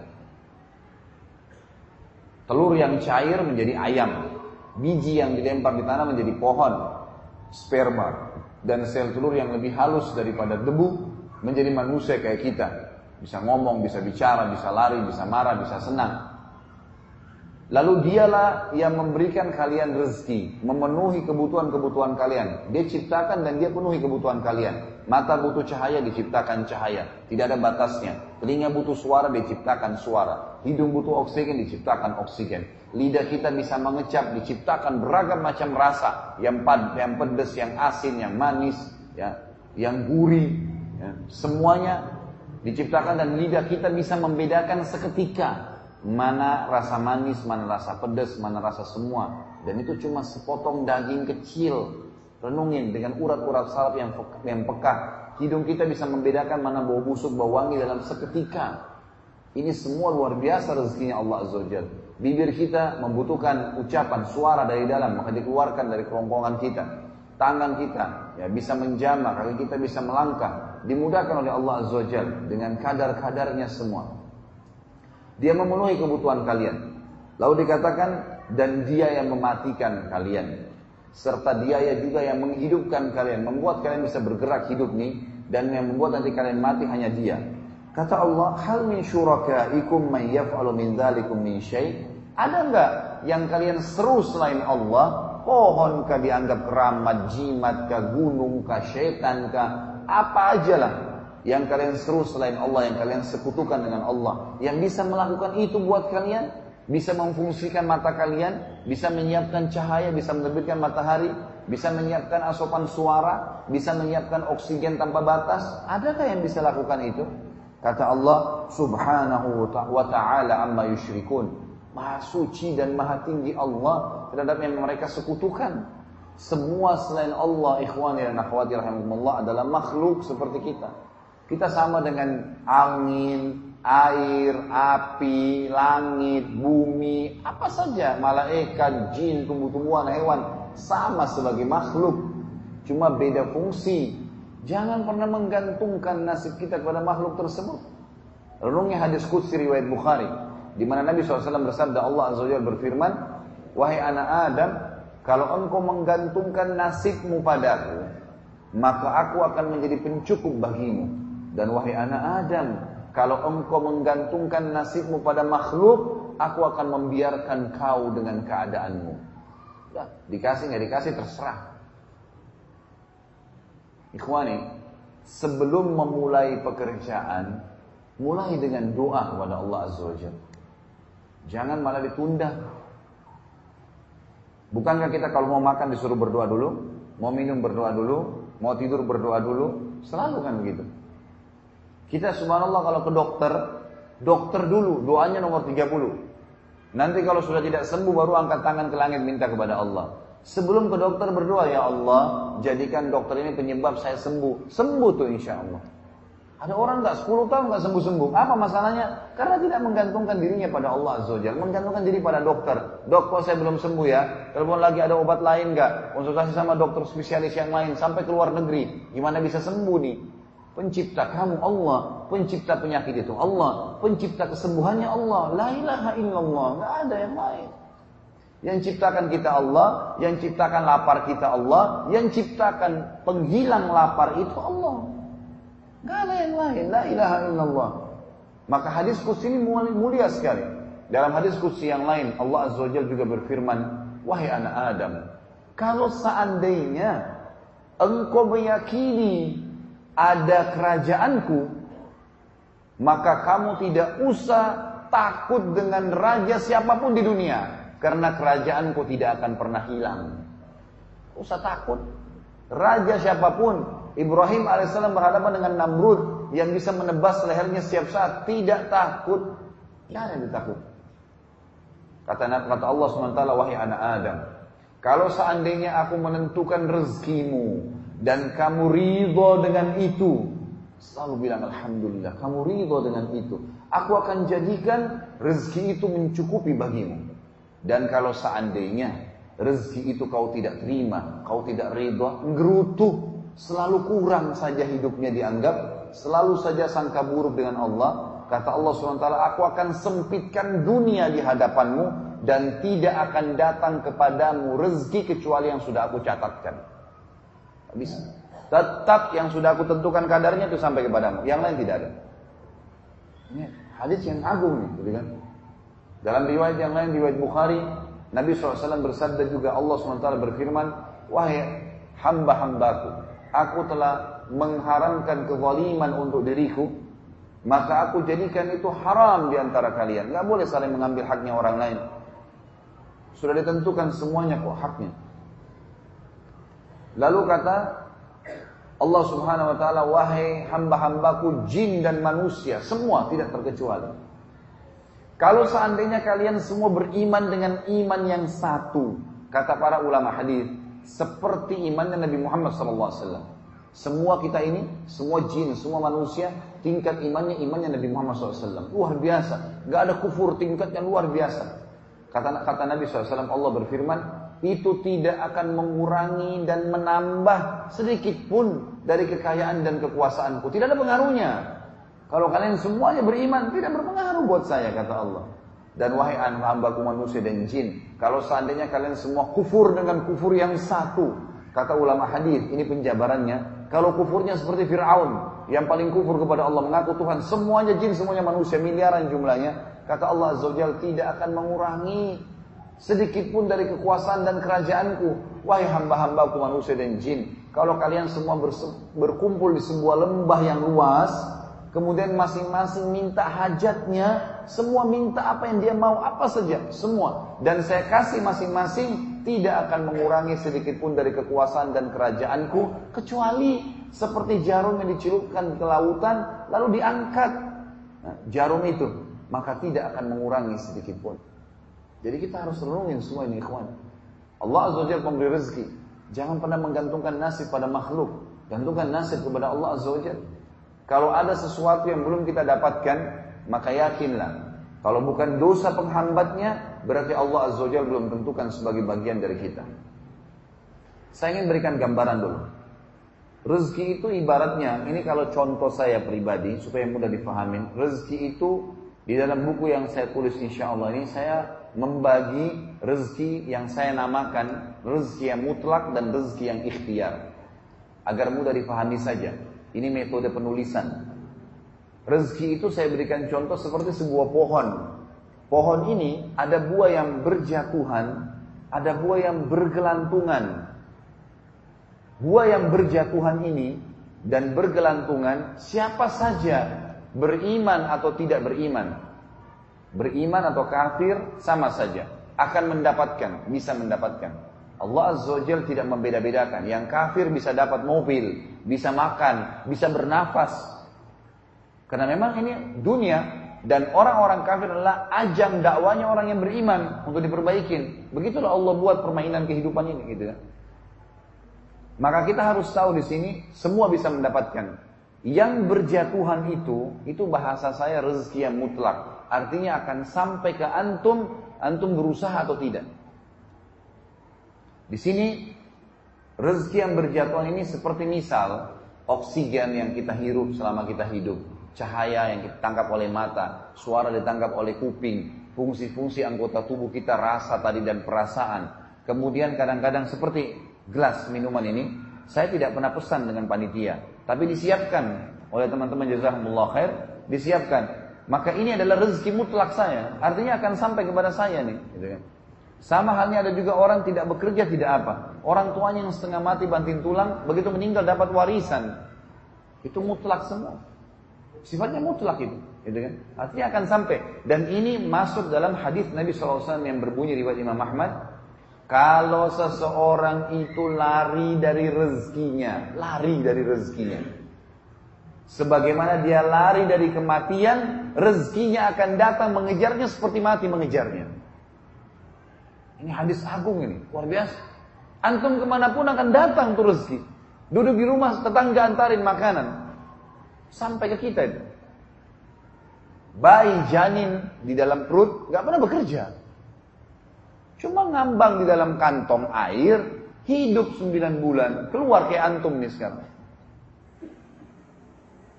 Telur yang cair menjadi ayam. Biji yang dilempar di tanah menjadi pohon. Sperma dan sel telur yang lebih halus daripada debu menjadi manusia kayak kita. Bisa ngomong, bisa bicara, bisa lari, bisa marah, bisa senang. Lalu dialah yang memberikan kalian rezeki, memenuhi kebutuhan-kebutuhan kalian. Dia ciptakan dan dia penuhi kebutuhan kalian. Mata butuh cahaya, diciptakan cahaya. Tidak ada batasnya. Telinga butuh suara, diciptakan suara. Hidung butuh oksigen, diciptakan oksigen. Lidah kita bisa mengecap, diciptakan beragam macam rasa. Yang pad, yang pedas, yang asin, yang manis, ya, yang gurih. Ya. Semuanya diciptakan dan lidah kita bisa membedakan seketika mana rasa manis, mana rasa pedas, mana rasa semua. Dan itu cuma sepotong daging kecil. Renungin dengan urat-urat saraf yang yang peka. Hidung kita bisa membedakan mana bau busuk, bau wangi dalam seketika. Ini semua luar biasa rezekinya Allah Azza wa Bibir kita membutuhkan ucapan, suara dari dalam, maka dikeluarkan dari kerongkongan kita. Tangan kita ya bisa menjamah, kaki kita bisa melangkah. Dimudahkan oleh Allah Azza wa dengan kadar-kadarnya semua. Dia memenuhi kebutuhan kalian. Lalu dikatakan dan dia yang mematikan kalian. Serta dia ya juga yang menghidupkan kalian. Membuat kalian bisa bergerak hidup nih. Dan yang membuat nanti kalian mati hanya dia. Kata Allah, hal min syurakaikum man yaf'alu min dhalikum min syai' Ada enggak yang kalian seru selain Allah? Pohon kah dianggap keramat, jimat kah, gunung kah, syaitan kah, apa aja lah yang kalian seru selain Allah, yang kalian sekutukan dengan Allah, yang bisa melakukan itu buat kalian, bisa memfungsikan mata kalian, bisa menyiapkan cahaya, bisa menerbitkan matahari, bisa menyiapkan asupan suara, bisa menyiapkan oksigen tanpa batas. Adakah yang bisa lakukan itu? Kata Allah subhanahu wa ta'ala amma yushrikun. Maha suci dan maha tinggi Allah terhadap yang mereka sekutukan. Semua selain Allah, ikhwani dan akhwati rahimahumullah adalah makhluk seperti kita. Kita sama dengan angin, air, api, langit, bumi, apa saja, malaikat, jin, tumbuh-tumbuhan, hewan, sama sebagai makhluk. Cuma beda fungsi. Jangan pernah menggantungkan nasib kita kepada makhluk tersebut. Renungnya hadis kudsi riwayat Bukhari. Di mana Nabi SAW bersabda Allah Azza wa berfirman, Wahai anak Adam, kalau engkau menggantungkan nasibmu padaku, maka aku akan menjadi pencukup bagimu. Dan wahai anak Adam, kalau engkau menggantungkan nasibmu pada makhluk, aku akan membiarkan kau dengan keadaanmu. Nah, dikasih nggak dikasih terserah. Ikhwani, sebelum memulai pekerjaan, mulai dengan doa kepada Allah Azza wa. Jangan malah ditunda. Bukankah kita kalau mau makan disuruh berdoa dulu? Mau minum berdoa dulu? Mau tidur berdoa dulu? Selalu kan begitu. Kita subhanallah kalau ke dokter, dokter dulu, doanya nomor 30. Nanti kalau sudah tidak sembuh baru angkat tangan ke langit minta kepada Allah. Sebelum ke dokter berdoa, ya Allah, jadikan dokter ini penyebab saya sembuh. Sembuh tuh insya Allah. Ada orang nggak 10 tahun nggak sembuh-sembuh. Apa masalahnya? Karena tidak menggantungkan dirinya pada Allah Azza Wajalla, menggantungkan diri pada dokter. Dok, kok saya belum sembuh ya? Telepon lagi ada obat lain nggak? Konsultasi sama dokter spesialis yang lain sampai ke luar negeri. Gimana bisa sembuh nih? Pencipta kamu Allah, pencipta penyakit itu Allah, pencipta kesembuhannya Allah. La ilaha illallah, nggak ada yang lain. Yang ciptakan kita Allah, yang ciptakan lapar kita Allah, yang ciptakan penghilang lapar itu Allah. Gak ada yang lain. La ilaha illallah. Maka hadis kursi ini mulia sekali. Dalam hadis kursi yang lain, Allah Azza wa juga berfirman, Wahai anak Adam, kalau seandainya engkau meyakini ada kerajaanku, maka kamu tidak usah takut dengan raja siapa pun di dunia. Karena kerajaanku tidak akan pernah hilang. Usah takut. Raja siapa pun Ibrahim alaihissalam berhadapan dengan Namrud yang bisa menebas lehernya setiap saat, tidak takut. Tidak ada yang ditakut. Kata, kata Allah SWT, wahai anak Adam, kalau seandainya aku menentukan rezekimu dan kamu ridho dengan itu, selalu bilang Alhamdulillah, kamu ridho dengan itu. Aku akan jadikan rezeki itu mencukupi bagimu. Dan kalau seandainya rezeki itu kau tidak terima, kau tidak ridho, ngerutuh selalu kurang saja hidupnya dianggap, selalu saja sangka buruk dengan Allah. Kata Allah SWT, aku akan sempitkan dunia di hadapanmu dan tidak akan datang kepadamu rezeki kecuali yang sudah aku catatkan. Bisa. Tetap yang sudah aku tentukan kadarnya itu sampai kepadamu. Yang lain tidak ada. Ini hadis yang agung nih, gitu kan? Dalam riwayat yang lain, riwayat Bukhari, Nabi SAW bersabda juga Allah SWT berfirman, Wahai hamba-hambaku, aku telah mengharamkan kezaliman untuk diriku, maka aku jadikan itu haram di antara kalian. Gak boleh saling mengambil haknya orang lain. Sudah ditentukan semuanya kok haknya. Lalu kata Allah subhanahu wa ta'ala, wahai hamba-hambaku jin dan manusia, semua tidak terkecuali. Kalau seandainya kalian semua beriman dengan iman yang satu, kata para ulama hadis, seperti imannya Nabi Muhammad SAW. Semua kita ini, semua jin, semua manusia, tingkat imannya imannya Nabi Muhammad SAW. Luar biasa. Gak ada kufur tingkat yang luar biasa. Kata, kata Nabi SAW, Allah berfirman, itu tidak akan mengurangi dan menambah sedikit pun dari kekayaan dan kekuasaanku. Tidak ada pengaruhnya. Kalau kalian semuanya beriman, tidak berpengaruh buat saya, kata Allah. Dan wahai hambaku manusia dan jin, kalau seandainya kalian semua kufur dengan kufur yang satu, kata ulama hadis, ini penjabarannya, kalau kufurnya seperti Fir'aun, yang paling kufur kepada Allah mengaku Tuhan, semuanya jin, semuanya manusia, miliaran jumlahnya, kata Allah Azza tidak akan mengurangi sedikit pun dari kekuasaan dan kerajaanku. Wahai hamba-hambaku manusia dan jin, kalau kalian semua berkumpul di sebuah lembah yang luas, Kemudian masing-masing minta hajatnya, semua minta apa yang dia mau, apa saja, semua. Dan saya kasih masing-masing tidak akan mengurangi sedikit pun dari kekuasaan dan kerajaanku, kecuali seperti jarum yang dicelupkan ke lautan, lalu diangkat nah, jarum itu, maka tidak akan mengurangi sedikit pun. Jadi kita harus renungin semua ini ikhwan. Allah Azza wa memberi rezeki. Jangan pernah menggantungkan nasib pada makhluk. Gantungkan nasib kepada Allah Azza wa. Kalau ada sesuatu yang belum kita dapatkan, maka yakinlah. Kalau bukan dosa penghambatnya, berarti Allah Azza wa belum tentukan sebagai bagian dari kita. Saya ingin berikan gambaran dulu. Rezeki itu ibaratnya, ini kalau contoh saya pribadi, supaya mudah dipahamin. Rezeki itu, di dalam buku yang saya tulis insya Allah ini, saya membagi rezeki yang saya namakan rezeki yang mutlak dan rezeki yang ikhtiar. Agar mudah dipahami saja. Ini metode penulisan. Rezeki itu saya berikan contoh seperti sebuah pohon. Pohon ini ada buah yang berjatuhan, ada buah yang bergelantungan. Buah yang berjatuhan ini dan bergelantungan, siapa saja beriman atau tidak beriman, beriman atau kafir sama saja akan mendapatkan, bisa mendapatkan. Allah Azza wa Jal tidak membeda-bedakan. Yang kafir bisa dapat mobil, bisa makan, bisa bernafas. Karena memang ini dunia dan orang-orang kafir adalah ajang dakwanya orang yang beriman untuk diperbaikin. Begitulah Allah buat permainan kehidupan ini gitu kan. Maka kita harus tahu di sini semua bisa mendapatkan. Yang berjatuhan itu, itu bahasa saya rezeki yang mutlak. Artinya akan sampai ke antum, antum berusaha atau tidak. Di sini rezeki yang berjatuhan ini seperti misal oksigen yang kita hirup selama kita hidup, cahaya yang kita tangkap oleh mata, suara ditangkap oleh kuping, fungsi-fungsi anggota tubuh kita rasa tadi dan perasaan. Kemudian kadang-kadang seperti gelas minuman ini, saya tidak pernah pesan dengan panitia, tapi disiapkan oleh teman-teman jazakumullah khair, disiapkan. Maka ini adalah rezeki mutlak saya, artinya akan sampai kepada saya nih, gitu kan. Sama halnya ada juga orang tidak bekerja tidak apa. Orang tuanya yang setengah mati banting tulang, begitu meninggal dapat warisan. Itu mutlak semua. Sifatnya mutlak itu. Gitu kan? Artinya akan sampai. Dan ini masuk dalam hadis Nabi SAW yang berbunyi riwayat Imam Ahmad. Kalau seseorang itu lari dari rezekinya, lari dari rezekinya. Sebagaimana dia lari dari kematian, rezekinya akan datang mengejarnya seperti mati mengejarnya. Ini hadis agung ini, luar biasa. Antum ke mana pun akan datang tuh rezeki. Duduk di rumah tetangga antarin makanan. Sampai ke kita itu. Bayi janin di dalam perut gak pernah bekerja. Cuma ngambang di dalam kantong air, hidup 9 bulan, keluar kayak antum nih sekarang.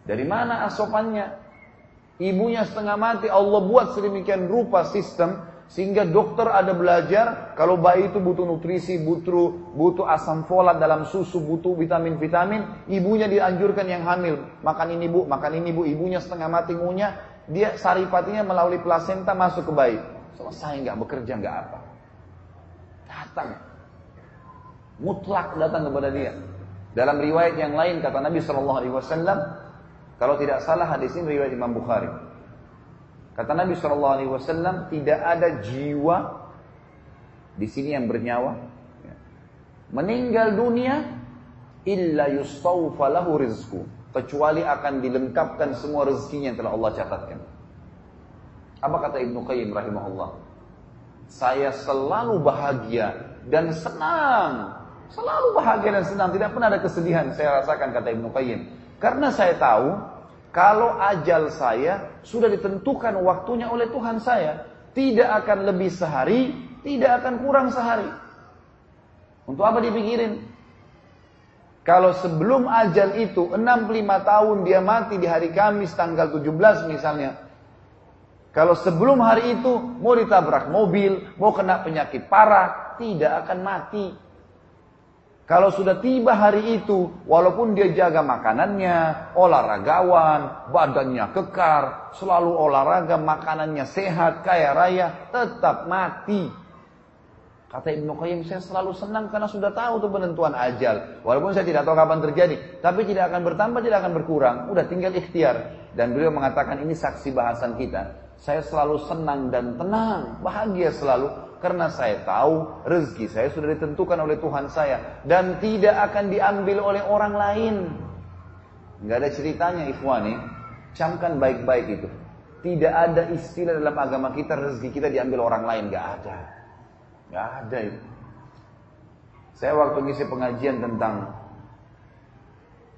Dari mana asopannya? Ibunya setengah mati, Allah buat sedemikian rupa sistem sehingga dokter ada belajar kalau bayi itu butuh nutrisi, butuh butuh asam folat dalam susu, butuh vitamin-vitamin, ibunya dianjurkan yang hamil, makan ini bu, makan ini bu, ibunya setengah mati ngunyah, dia saripatinya melalui plasenta masuk ke bayi. Selesai nggak bekerja nggak apa. Datang. Mutlak datang kepada dia. Dalam riwayat yang lain kata Nabi Shallallahu Alaihi Wasallam, kalau tidak salah hadis ini riwayat Imam Bukhari. Kata Nabi Shallallahu Alaihi Wasallam tidak ada jiwa di sini yang bernyawa ya, meninggal dunia illa yustawfa rizku kecuali akan dilengkapkan semua rezekinya yang telah Allah catatkan. Apa kata Ibnu Qayyim rahimahullah? Saya selalu bahagia dan senang. Selalu bahagia dan senang, tidak pernah ada kesedihan saya rasakan kata Ibnu Qayyim. Karena saya tahu kalau ajal saya sudah ditentukan waktunya oleh Tuhan saya, tidak akan lebih sehari, tidak akan kurang sehari. Untuk apa dipikirin? Kalau sebelum ajal itu 65 tahun dia mati di hari Kamis tanggal 17 misalnya. Kalau sebelum hari itu mau ditabrak mobil, mau kena penyakit parah, tidak akan mati. Kalau sudah tiba hari itu, walaupun dia jaga makanannya, olahragawan, badannya kekar, selalu olahraga, makanannya sehat, kaya raya, tetap mati. Kata Ibnu Qayyim, saya selalu senang karena sudah tahu tuh penentuan ajal. Walaupun saya tidak tahu kapan terjadi, tapi tidak akan bertambah, tidak akan berkurang. Udah tinggal ikhtiar. Dan beliau mengatakan ini saksi bahasan kita. Saya selalu senang dan tenang, bahagia selalu karena saya tahu rezeki saya sudah ditentukan oleh Tuhan saya dan tidak akan diambil oleh orang lain. Nggak ada ceritanya ikhwani. Camkan baik-baik itu. Tidak ada istilah dalam agama kita rezeki kita diambil orang lain. Nggak ada. Nggak ada itu. Saya waktu ngisi pengajian tentang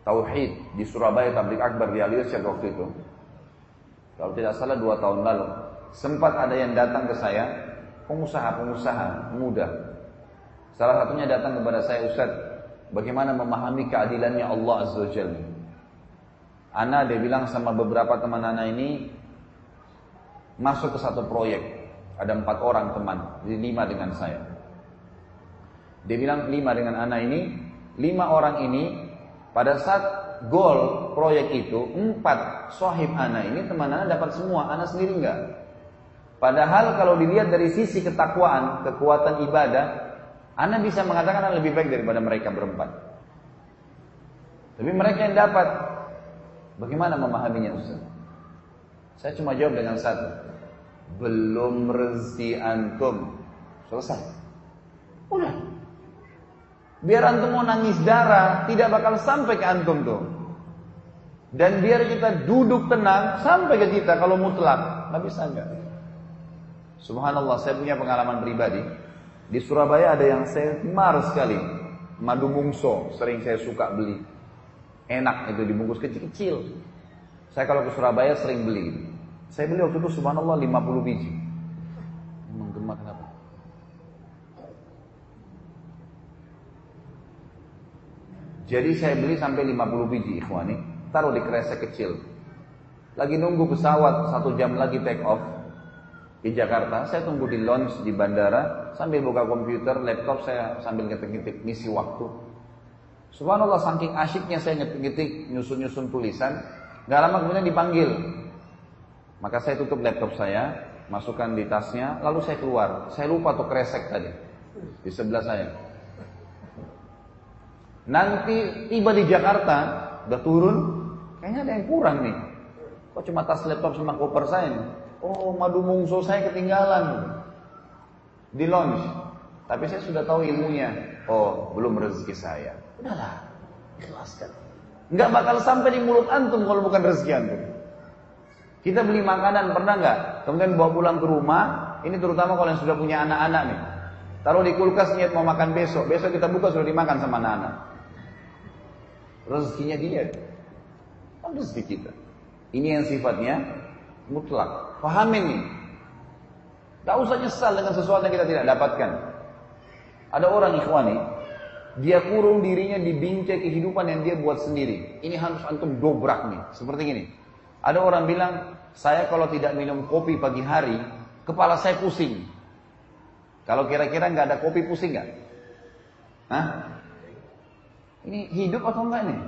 Tauhid di Surabaya Tablik Akbar di Alirsyad waktu itu. Kalau tidak salah dua tahun lalu. Sempat ada yang datang ke saya pengusaha-pengusaha muda. Salah satunya datang kepada saya Ustaz, bagaimana memahami keadilannya Allah Azza wa Jalla. Ana dia bilang sama beberapa teman Ana ini masuk ke satu proyek. Ada empat orang teman, jadi lima dengan saya. Dia bilang lima dengan Ana ini, lima orang ini pada saat goal proyek itu empat sohib Ana ini teman Ana dapat semua, Ana sendiri enggak. Padahal kalau dilihat dari sisi ketakwaan, kekuatan ibadah, Anda bisa mengatakan Anda lebih baik daripada mereka berempat. Tapi mereka yang dapat, bagaimana memahaminya Ustaz? Saya cuma jawab dengan satu. Belum rezeki antum. Selesai. Udah. Biar antum mau nangis darah, tidak bakal sampai ke antum tuh. Dan biar kita duduk tenang sampai ke kita kalau mutlak. Nggak bisa enggak. Subhanallah, saya punya pengalaman pribadi. Di Surabaya ada yang saya mar sekali. Madu mungso, sering saya suka beli. Enak itu dibungkus kecil-kecil. Saya kalau ke Surabaya sering beli. Saya beli waktu itu subhanallah 50 biji. Memang gemar kenapa? Jadi saya beli sampai 50 biji ikhwani. Taruh di kresek kecil. Lagi nunggu pesawat satu jam lagi take off di Jakarta, saya tunggu di lounge di bandara sambil buka komputer, laptop saya sambil ngetik-ngetik ngisi waktu. Subhanallah saking asyiknya saya ngetik-ngetik nyusun-nyusun tulisan, gak lama kemudian dipanggil. Maka saya tutup laptop saya, masukkan di tasnya, lalu saya keluar. Saya lupa tuh kresek tadi di sebelah saya. Nanti tiba di Jakarta, udah turun, kayaknya ada yang kurang nih. Kok cuma tas laptop sama koper saya nih? Oh, madu mungso saya ketinggalan di lounge. Tapi saya sudah tahu ilmunya. Oh, belum rezeki saya. Udahlah, ikhlaskan. Enggak bakal sampai di mulut antum kalau bukan rezeki antum. Kita beli makanan pernah nggak? Kemudian bawa pulang ke rumah. Ini terutama kalau yang sudah punya anak-anak nih. Taruh di kulkas niat mau makan besok. Besok kita buka sudah dimakan sama anak-anak. Rezekinya dia. Kan rezeki kita. Ini yang sifatnya mutlak. Pahamin nih. Tak usah nyesal dengan sesuatu yang kita tidak dapatkan. Ada orang ikhwani, dia kurung dirinya di bingkai kehidupan yang dia buat sendiri. Ini harus antum dobrak nih, seperti ini. Ada orang bilang, saya kalau tidak minum kopi pagi hari, kepala saya pusing. Kalau kira-kira nggak ada kopi pusing nggak? Hah? Ini hidup atau enggak nih?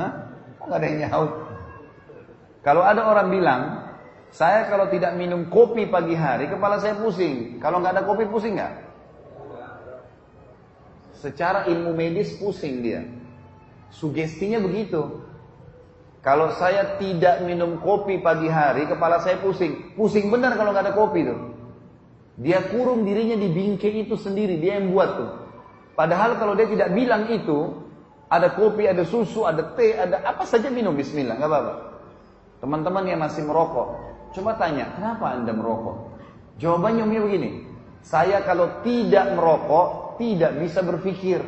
Hah? Kok nggak ada yang nyaut? Kalau ada orang bilang, saya kalau tidak minum kopi pagi hari, kepala saya pusing. Kalau nggak ada kopi pusing nggak? Secara ilmu medis pusing dia. Sugestinya begitu. Kalau saya tidak minum kopi pagi hari, kepala saya pusing. Pusing benar kalau nggak ada kopi tuh. Dia kurung dirinya di bingkai itu sendiri, dia yang buat tuh. Padahal kalau dia tidak bilang itu, ada kopi, ada susu, ada teh, ada apa saja minum bismillah, nggak apa-apa. Teman-teman yang masih merokok, Coba tanya, kenapa Anda merokok? Jawabannya umumnya begini. Saya kalau tidak merokok, tidak bisa berpikir.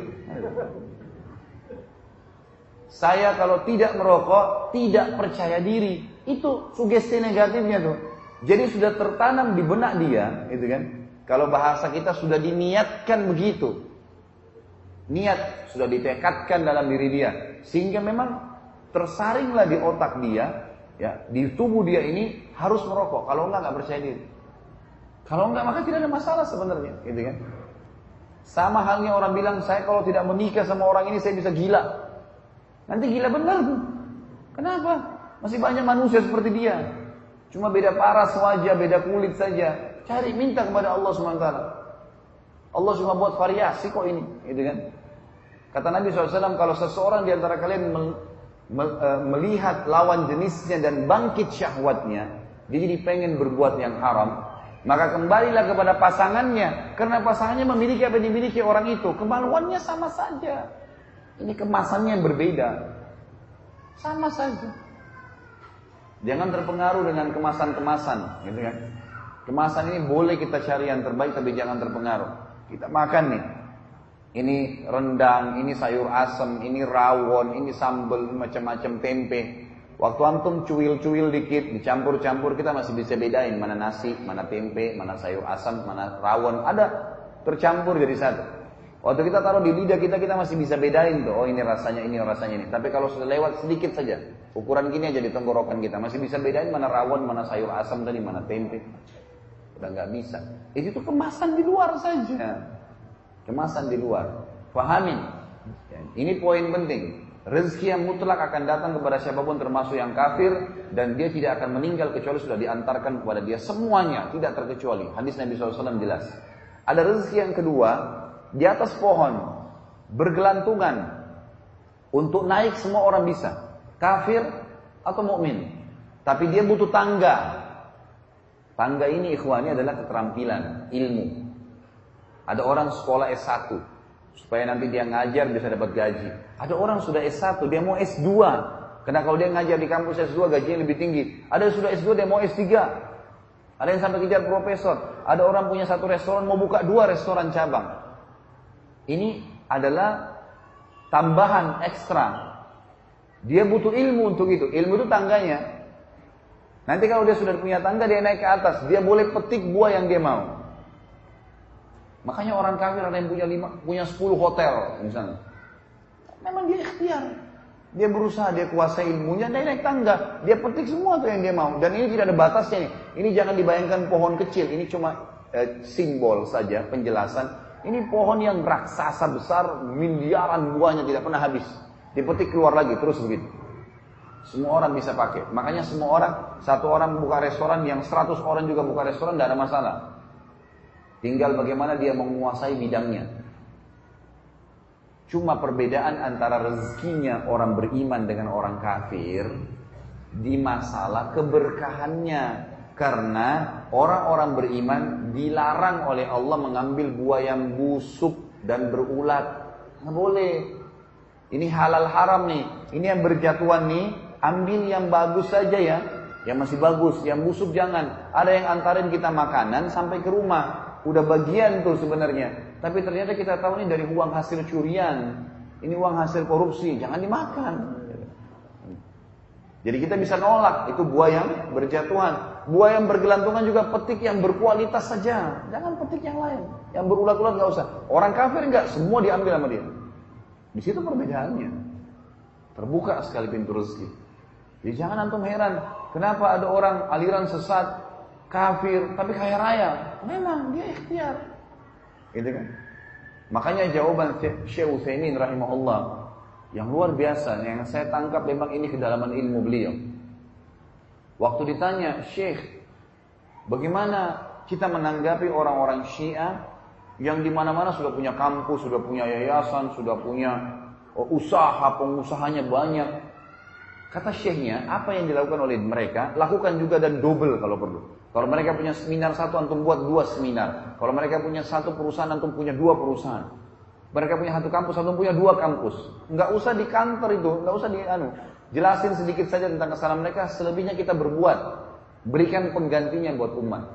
Saya kalau tidak merokok, tidak percaya diri. Itu sugesti negatifnya tuh. Jadi sudah tertanam di benak dia, gitu kan? Kalau bahasa kita sudah diniatkan begitu. Niat sudah ditekatkan dalam diri dia. Sehingga memang tersaringlah di otak dia, ya di tubuh dia ini harus merokok. Kalau enggak, enggak percaya diri. Kalau enggak, maka tidak ada masalah sebenarnya. Gitu kan? Sama halnya orang bilang, saya kalau tidak menikah sama orang ini, saya bisa gila. Nanti gila benar tuh. Kenapa? Masih banyak manusia seperti dia. Cuma beda paras wajah, beda kulit saja. Cari, minta kepada Allah SWT. Allah cuma buat variasi kok ini, gitu kan? Kata Nabi SAW, kalau seseorang di antara kalian melihat lawan jenisnya dan bangkit syahwatnya, dia jadi pengen berbuat yang haram, maka kembalilah kepada pasangannya, karena pasangannya memiliki apa yang dimiliki orang itu. Kemaluannya sama saja. Ini kemasannya yang berbeda. Sama saja. Jangan terpengaruh dengan kemasan-kemasan, gitu kan? Kemasan ini boleh kita cari yang terbaik, tapi jangan terpengaruh. Kita makan nih, ini rendang, ini sayur asem, ini rawon, ini sambal, macam-macam tempe. Waktu antum cuil-cuil dikit, dicampur-campur, kita masih bisa bedain mana nasi, mana tempe, mana sayur asam, mana rawon. Ada tercampur jadi satu. Waktu kita taruh di lidah kita, kita masih bisa bedain tuh. Oh ini rasanya, ini rasanya ini. Tapi kalau sudah lewat sedikit saja, ukuran gini aja di tenggorokan kita, masih bisa bedain mana rawon, mana sayur asam tadi, mana tempe. Udah nggak bisa. Itu tuh kemasan di luar saja kemasan di luar. Fahamin. Ini poin penting. Rezeki yang mutlak akan datang kepada siapa pun termasuk yang kafir dan dia tidak akan meninggal kecuali sudah diantarkan kepada dia semuanya tidak terkecuali. Hadis Nabi SAW jelas. Ada rezeki yang kedua di atas pohon bergelantungan untuk naik semua orang bisa kafir atau mukmin tapi dia butuh tangga tangga ini ikhwani adalah keterampilan ilmu ada orang sekolah S1 supaya nanti dia ngajar bisa dapat gaji. Ada orang sudah S1 dia mau S2 karena kalau dia ngajar di kampus S2 gajinya lebih tinggi. Ada yang sudah S2 dia mau S3. Ada yang sampai kejar profesor. Ada orang punya satu restoran mau buka dua restoran cabang. Ini adalah tambahan ekstra. Dia butuh ilmu untuk itu. Ilmu itu tangganya. Nanti kalau dia sudah punya tangga dia naik ke atas, dia boleh petik buah yang dia mau. Makanya orang kafir ada yang punya lima, punya sepuluh hotel misalnya. Memang dia ikhtiar. Dia berusaha, dia kuasai ilmunya, dia naik tangga. Dia petik semua tuh yang dia mau. Dan ini tidak ada batasnya nih. Ini jangan dibayangkan pohon kecil. Ini cuma eh, simbol saja, penjelasan. Ini pohon yang raksasa besar, miliaran buahnya tidak pernah habis. Dipetik keluar lagi, terus begitu. Semua orang bisa pakai. Makanya semua orang, satu orang buka restoran, yang seratus orang juga buka restoran, tidak ada masalah. Tinggal bagaimana dia menguasai bidangnya. Cuma perbedaan antara rezekinya orang beriman dengan orang kafir di masalah keberkahannya. Karena orang-orang beriman dilarang oleh Allah mengambil buah yang busuk dan berulat. Nggak boleh. Ini halal haram nih. Ini yang berjatuhan nih. Ambil yang bagus saja ya. Yang masih bagus. Yang busuk jangan. Ada yang antarin kita makanan sampai ke rumah udah bagian tuh sebenarnya. Tapi ternyata kita tahu ini dari uang hasil curian. Ini uang hasil korupsi, jangan dimakan. Jadi kita bisa nolak, itu buah yang berjatuhan. Buah yang bergelantungan juga petik yang berkualitas saja. Jangan petik yang lain. Yang berulat-ulat nggak usah. Orang kafir nggak, semua diambil sama dia. Di situ perbedaannya. Terbuka sekali pintu rezeki. Jadi jangan antum heran, kenapa ada orang aliran sesat kafir, tapi kaya raya. Memang dia ikhtiar. Gitu kan? Makanya jawaban Syekh Utsaimin rahimahullah yang luar biasa yang saya tangkap memang ini kedalaman ilmu beliau. Waktu ditanya, "Syekh, bagaimana kita menanggapi orang-orang Syiah yang di mana-mana sudah punya kampus, sudah punya yayasan, sudah punya usaha, pengusahanya banyak. Kata syekhnya, apa yang dilakukan oleh mereka, lakukan juga dan double kalau perlu. Kalau mereka punya seminar satu, antum buat dua seminar. Kalau mereka punya satu perusahaan, antum punya dua perusahaan. Mereka punya satu kampus, antum punya dua kampus. Enggak usah di kantor itu, enggak usah di anu. Jelasin sedikit saja tentang kesalahan mereka, selebihnya kita berbuat. Berikan penggantinya buat umat.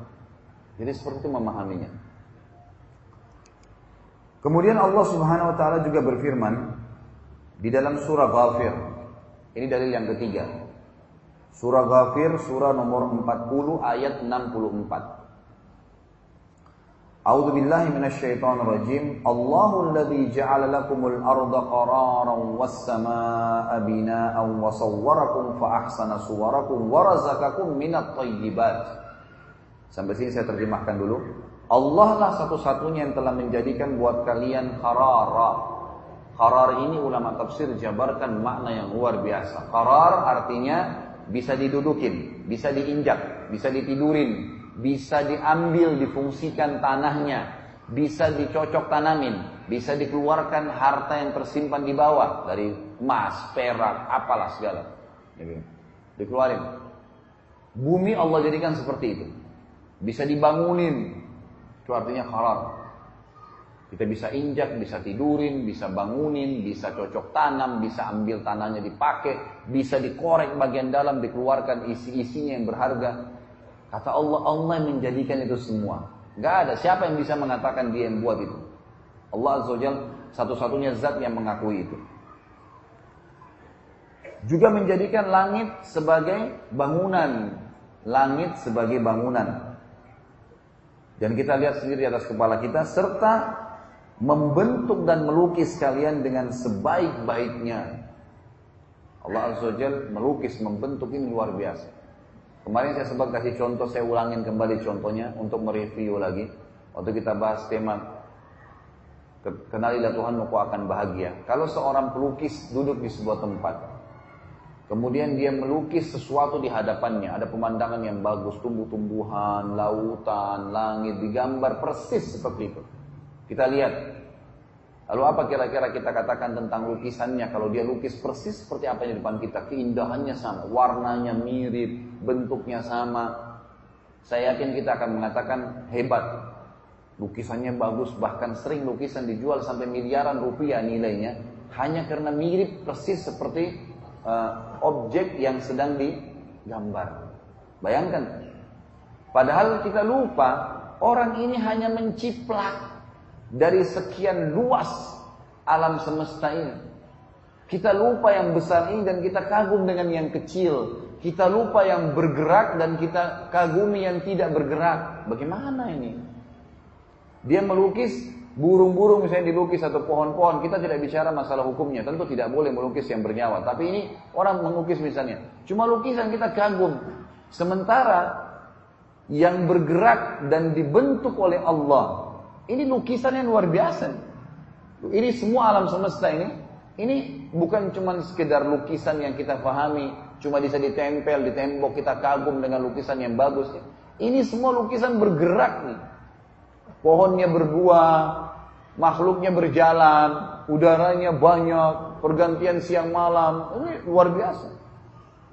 Jadi seperti itu memahaminya. Kemudian Allah Subhanahu wa taala juga berfirman di dalam surah Ghafir. Ini dalil yang ketiga. Surah Ghafir surah nomor 40 ayat 64. A'udzu billahi minasyaitonir rajim. Allahu alladzi ja'ala lakumul arda qararan was samaa'a binaa'an wa sawwarakum fa ahsana suwarakum wa razaqakum minat thayyibat. Sampai sini saya terjemahkan dulu. Allah lah satu-satunya yang telah menjadikan buat kalian qarara. Qarar ini ulama tafsir jabarkan makna yang luar biasa. Qarar artinya bisa didudukin, bisa diinjak, bisa ditidurin, bisa diambil, difungsikan tanahnya, bisa dicocok tanamin, bisa dikeluarkan harta yang tersimpan di bawah dari emas, perak, apalah segala. Dikeluarin. Bumi Allah jadikan seperti itu. Bisa dibangunin. Itu artinya haram. Kita bisa injak, bisa tidurin, bisa bangunin, bisa cocok tanam, bisa ambil tanahnya dipakai, bisa dikorek bagian dalam, dikeluarkan isi-isinya yang berharga. Kata Allah, Allah menjadikan itu semua. Gak ada siapa yang bisa mengatakan dia yang buat itu. Allah Azza satu-satunya zat yang mengakui itu. Juga menjadikan langit sebagai bangunan. Langit sebagai bangunan. Dan kita lihat sendiri di atas kepala kita. Serta membentuk dan melukis kalian dengan sebaik-baiknya. Allah Azza wa melukis, membentuk ini luar biasa. Kemarin saya sempat kasih contoh, saya ulangin kembali contohnya untuk mereview lagi. Waktu kita bahas tema Kenalilah Tuhan kau akan bahagia. Kalau seorang pelukis duduk di sebuah tempat, kemudian dia melukis sesuatu di hadapannya, ada pemandangan yang bagus, tumbuh-tumbuhan, lautan, langit, digambar persis seperti itu. Kita lihat, Lalu apa kira-kira kita katakan tentang lukisannya kalau dia lukis persis seperti apa yang di depan kita, keindahannya sama, warnanya mirip, bentuknya sama. Saya yakin kita akan mengatakan hebat. Lukisannya bagus, bahkan sering lukisan dijual sampai miliaran rupiah nilainya hanya karena mirip persis seperti uh, objek yang sedang digambar. Bayangkan. Padahal kita lupa orang ini hanya menciplak dari sekian luas alam semesta ini. Kita lupa yang besar ini dan kita kagum dengan yang kecil. Kita lupa yang bergerak dan kita kagumi yang tidak bergerak. Bagaimana ini? Dia melukis burung-burung misalnya dilukis atau pohon-pohon. Kita tidak bicara masalah hukumnya. Tentu tidak boleh melukis yang bernyawa. Tapi ini orang melukis misalnya. Cuma lukisan kita kagum. Sementara yang bergerak dan dibentuk oleh Allah. Ini lukisan yang luar biasa. Ini semua alam semesta ini. Ini bukan cuma sekedar lukisan yang kita pahami cuma bisa ditempel di tembok kita kagum dengan lukisan yang bagus. Ini semua lukisan bergerak nih. Pohonnya berbuah, makhluknya berjalan, udaranya banyak, pergantian siang malam. Ini luar biasa.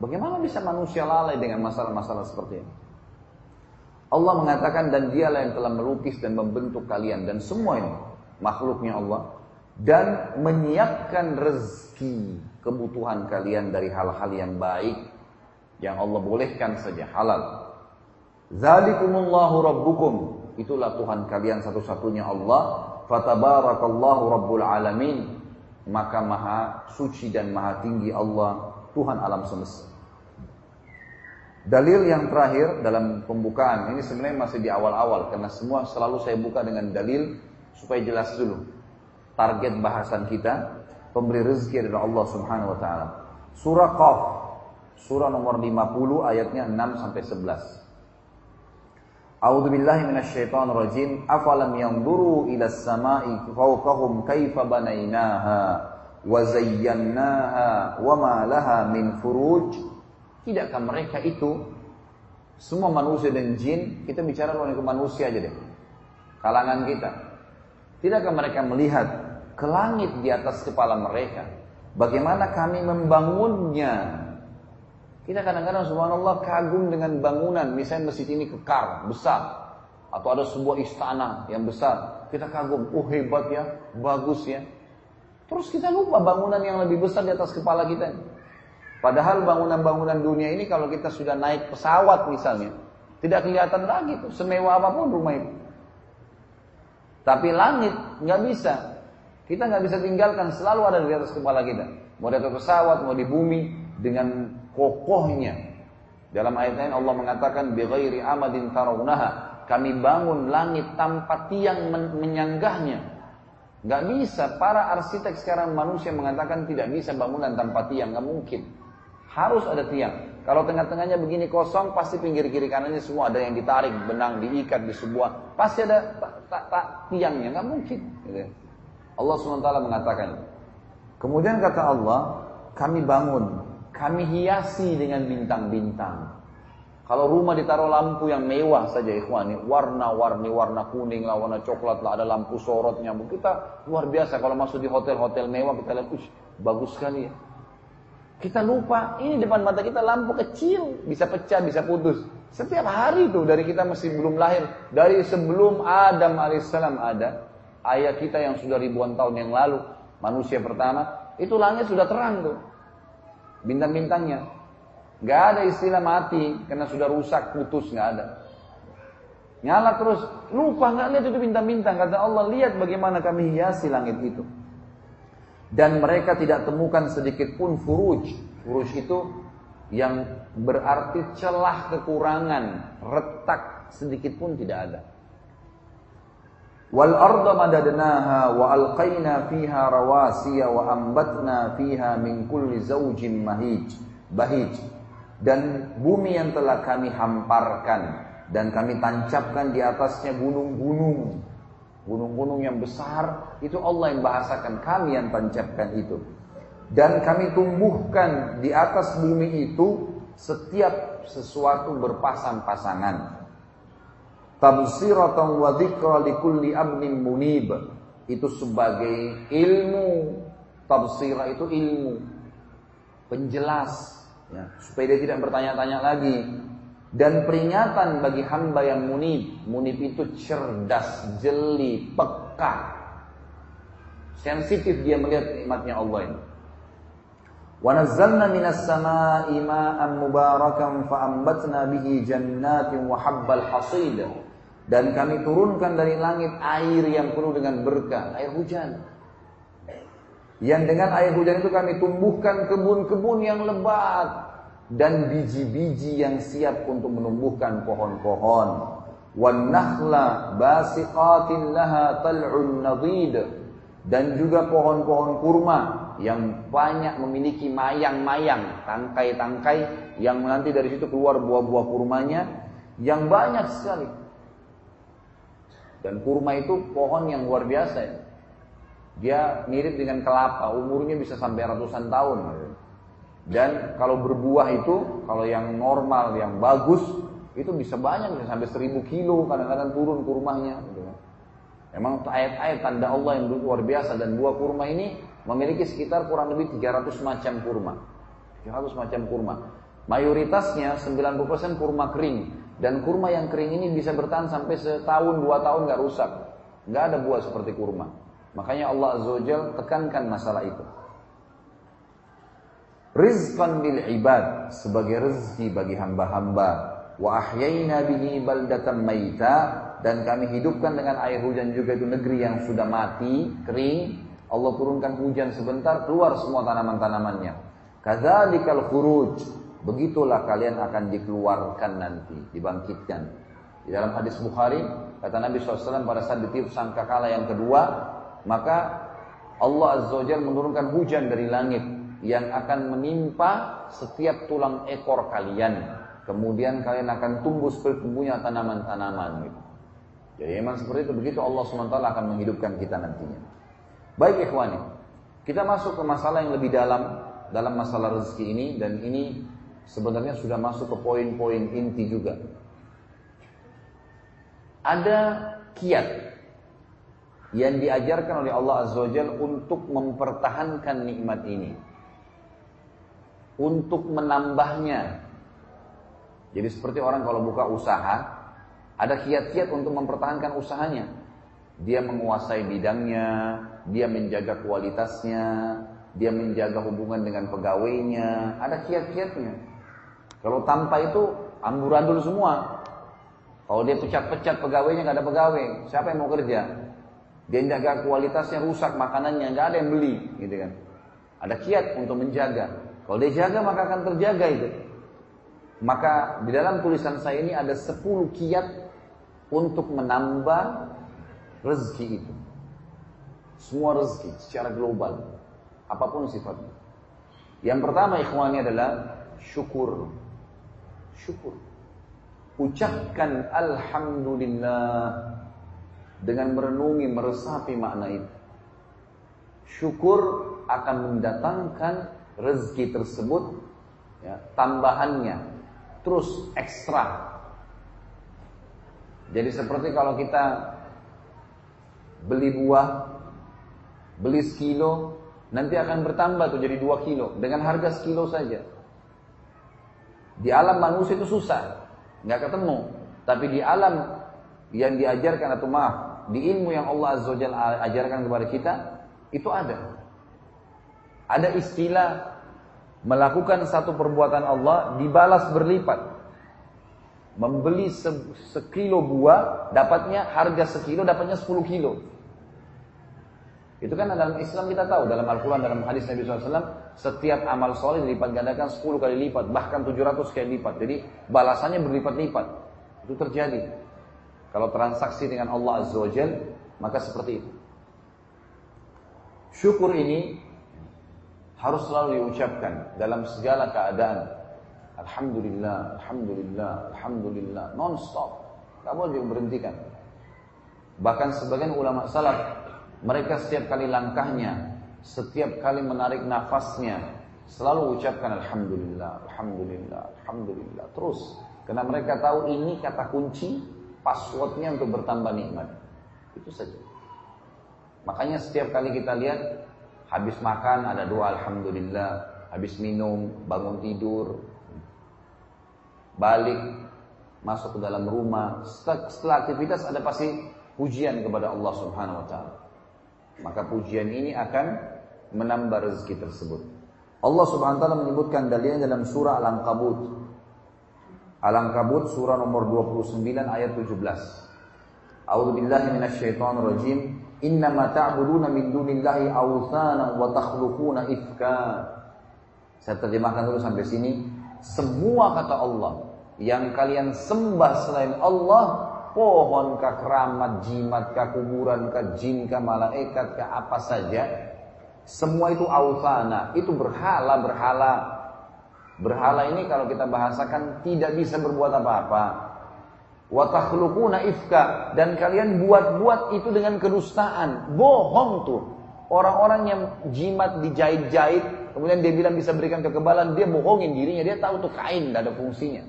Bagaimana bisa manusia lalai dengan masalah-masalah seperti ini? Allah mengatakan dan dialah yang telah melukis dan membentuk kalian dan semua ini makhluknya Allah dan menyiapkan rezeki kebutuhan kalian dari hal-hal yang baik yang Allah bolehkan saja halal. Zalikumullahu rabbukum. Itulah Tuhan kalian satu-satunya Allah. Fatabarakallahu rabbul alamin. Maka maha suci dan maha tinggi Allah Tuhan alam semesta. Dalil yang terakhir dalam pembukaan ini sebenarnya masih di awal-awal karena semua selalu saya buka dengan dalil supaya jelas dulu target bahasan kita pemberi rezeki adalah Allah Subhanahu wa taala. Surah Qaf, surah nomor 50 ayatnya 6 sampai 11. A'udzu billahi minasyaitonir rajim. Afalam yanzuru ila as-sama'i fawqahum kaifa banainaha wa zayyanaha wa ma laha min furuj? Tidakkah mereka itu semua manusia dan jin, kita bicara mengenai manusia aja deh. Kalangan kita. Tidakkah mereka melihat ke langit di atas kepala mereka. Bagaimana kami membangunnya? Kita kadang-kadang subhanallah kagum dengan bangunan, misalnya masjid ini kekar, besar. Atau ada sebuah istana yang besar. Kita kagum, oh hebat ya, bagus ya. Terus kita lupa bangunan yang lebih besar di atas kepala kita. Padahal bangunan-bangunan dunia ini kalau kita sudah naik pesawat misalnya, tidak kelihatan lagi tuh semewah apa pun rumah itu. Tapi langit nggak bisa. Kita nggak bisa tinggalkan selalu ada di atas kepala kita. Mau di atas pesawat, mau di bumi dengan kokohnya. Dalam ayat lain Allah mengatakan bighairi amadin tarawunaha. Kami bangun langit tanpa tiang men menyanggahnya. Gak bisa. Para arsitek sekarang manusia mengatakan tidak bisa bangunan tanpa tiang. gak mungkin. Harus ada tiang. Kalau tengah-tengahnya begini kosong, pasti pinggir kiri kanannya semua ada yang ditarik, benang diikat di sebuah, pasti ada tak tak tiangnya, nggak mungkin. Gitu. Allah swt mengatakan. Kemudian kata Allah, kami bangun, kami hiasi dengan bintang-bintang. Kalau rumah ditaruh lampu yang mewah saja ikhwani, warna-warni, warna kuning lah, warna coklat lah, ada lampu sorotnya. Kita luar biasa kalau masuk di hotel-hotel mewah kita lihat, bagus sekali ya. Kita lupa, ini depan mata kita lampu kecil, bisa pecah, bisa putus. Setiap hari tuh dari kita masih belum lahir, dari sebelum Adam alaihissalam ada, ayah kita yang sudah ribuan tahun yang lalu, manusia pertama, itu langit sudah terang tuh. Bintang-bintangnya, Gak ada istilah mati karena sudah rusak, putus, gak ada. Nyala terus, lupa nggak lihat itu bintang-bintang. Kata Allah, lihat bagaimana kami hiasi langit itu. Dan mereka tidak temukan sedikit pun furuj. Furuj itu yang berarti celah kekurangan, retak sedikit pun tidak ada. Wal arda madadnaha wa alqaina fiha rawasiya wa ambatna fiha min kulli zawjin mahij bahij dan bumi yang telah kami hamparkan dan kami tancapkan di atasnya gunung-gunung. Gunung-gunung yang besar itu Allah yang bahasakan, kami yang tancapkan itu. Dan kami tumbuhkan di atas bumi itu setiap sesuatu berpasang-pasangan. Tabsiratan wa dzikra likulli abnin munib. Itu sebagai ilmu. Tabsirah itu ilmu. Penjelas ya, supaya dia tidak bertanya-tanya lagi dan peringatan bagi hamba yang munib. Munib itu cerdas jeli peka. Sensitif dia melihat nikmatnya Allah ini. Wa nazzalna minas samaa'i ma'an mubarakan fa'ambatna bihi jannatin wa habbal hasid. Dan kami turunkan dari langit air yang penuh dengan berkah air hujan. Yang dengan air hujan itu kami tumbuhkan kebun-kebun yang lebat dan biji-biji yang siap untuk menumbuhkan pohon-pohon. Wan basiqatin laha tal'un nadid dan juga pohon-pohon kurma yang banyak memiliki mayang-mayang, tangkai-tangkai yang nanti dari situ keluar buah-buah kurmanya yang banyak sekali. Dan kurma itu pohon yang luar biasa. Dia mirip dengan kelapa, umurnya bisa sampai ratusan tahun. Dan kalau berbuah itu, kalau yang normal, yang bagus, itu bisa banyak, bisa sampai seribu kilo, kadang-kadang turun ke rumahnya. Gitu. Memang ayat-ayat tanda Allah yang luar biasa dan buah kurma ini memiliki sekitar kurang lebih 300 macam kurma. 300 macam kurma. Mayoritasnya 90% kurma kering. Dan kurma yang kering ini bisa bertahan sampai setahun, dua tahun nggak rusak. Nggak ada buah seperti kurma. Makanya Allah Azza tekankan masalah itu. Rizqan bil ibad sebagai rezeki bagi hamba-hamba. Wa ahyayna bihi baldatan maita dan kami hidupkan dengan air hujan juga itu negeri yang sudah mati, kering. Allah turunkan hujan sebentar keluar semua tanaman-tanamannya. Kadzalikal khuruj. Begitulah kalian akan dikeluarkan nanti, dibangkitkan. Di dalam hadis Bukhari, kata Nabi SAW pada saat ditiup sangkakala yang kedua, maka Allah Azza wa Jalla menurunkan hujan dari langit yang akan menimpa setiap tulang ekor kalian. Kemudian kalian akan tumbuh seperti tumbuhnya tanaman-tanaman. Gitu. Jadi memang seperti itu. Begitu Allah SWT akan menghidupkan kita nantinya. Baik ikhwani. Kita masuk ke masalah yang lebih dalam. Dalam masalah rezeki ini. Dan ini sebenarnya sudah masuk ke poin-poin inti juga. Ada kiat yang diajarkan oleh Allah Azza wa untuk mempertahankan nikmat ini. Untuk menambahnya. Jadi seperti orang kalau buka usaha, ada kiat-kiat untuk mempertahankan usahanya. Dia menguasai bidangnya, dia menjaga kualitasnya, dia menjaga hubungan dengan pegawainya, ada kiat-kiatnya. Kalau tanpa itu amburadul semua. Kalau dia pecat-pecat pegawainya nggak ada pegawai, siapa yang mau kerja? Dia jaga kualitasnya rusak makanannya, nggak ada yang beli, gitu kan. Ada kiat untuk menjaga. Kalau dia jaga maka akan terjaga itu. Maka di dalam tulisan saya ini ada 10 kiat untuk menambah rezeki itu. Semua rezeki secara global, apa pun sifatnya. Yang pertama ikhwani adalah syukur. Syukur. Ucapkan Alhamdulillah dengan merenungi, meresapi makna itu. Syukur akan mendatangkan rezeki tersebut ya, tambahannya terus ekstra jadi seperti kalau kita beli buah, beli sekilo, nanti akan bertambah tuh jadi dua kilo dengan harga sekilo saja. Di alam manusia itu susah, nggak ketemu. Tapi di alam yang diajarkan atau maaf, di ilmu yang Allah Azza Jalla ajarkan kepada kita, itu ada. Ada istilah melakukan satu perbuatan Allah dibalas berlipat. Membeli se sekilo buah, dapatnya harga sekilo, dapatnya 10 kilo. Itu kan dalam Islam kita tahu, dalam Al-Quran, dalam hadis Nabi SAW, setiap amal soleh dilipat gandakan 10 kali lipat, bahkan 700 kali lipat. Jadi balasannya berlipat-lipat. Itu terjadi. Kalau transaksi dengan Allah Azza maka seperti itu. Syukur ini harus selalu diucapkan dalam segala keadaan. Alhamdulillah, Alhamdulillah, Alhamdulillah, non-stop. Gak boleh diberhentikan. Bahkan sebagian ulama salaf, mereka setiap kali langkahnya, setiap kali menarik nafasnya, selalu ucapkan Alhamdulillah, Alhamdulillah, Alhamdulillah. Terus, karena mereka tahu ini kata kunci, passwordnya untuk bertambah nikmat. Itu saja. Makanya setiap kali kita lihat, habis makan ada doa Alhamdulillah, habis minum, bangun tidur, balik, masuk ke dalam rumah. Setelah aktivitas ada pasti pujian kepada Allah Subhanahu wa taala. Maka pujian ini akan menambah rezeki tersebut. Allah Subhanahu wa taala menyebutkan dalilnya dalam surah Al-Ankabut. Al-Ankabut surah nomor 29 ayat 17. A'udzu billahi minasyaitonir rajim. Innama ta'buduna min dunillahi awthana wa takhluquna ifka. Saya terjemahkan dulu sampai sini. Semua kata Allah yang kalian sembah selain Allah, pohon kah keramat, jimat kah kuburan kah jin kah malaikat kah apa saja, semua itu awthana, itu berhala berhala. Berhala ini kalau kita bahasakan tidak bisa berbuat apa-apa. Wa takhluquna ifka dan kalian buat-buat itu dengan kedustaan. Bohong tuh. Orang-orang yang jimat dijahit-jahit, kemudian dia bilang bisa berikan kekebalan, dia bohongin dirinya, dia tahu tuh kain tidak ada fungsinya.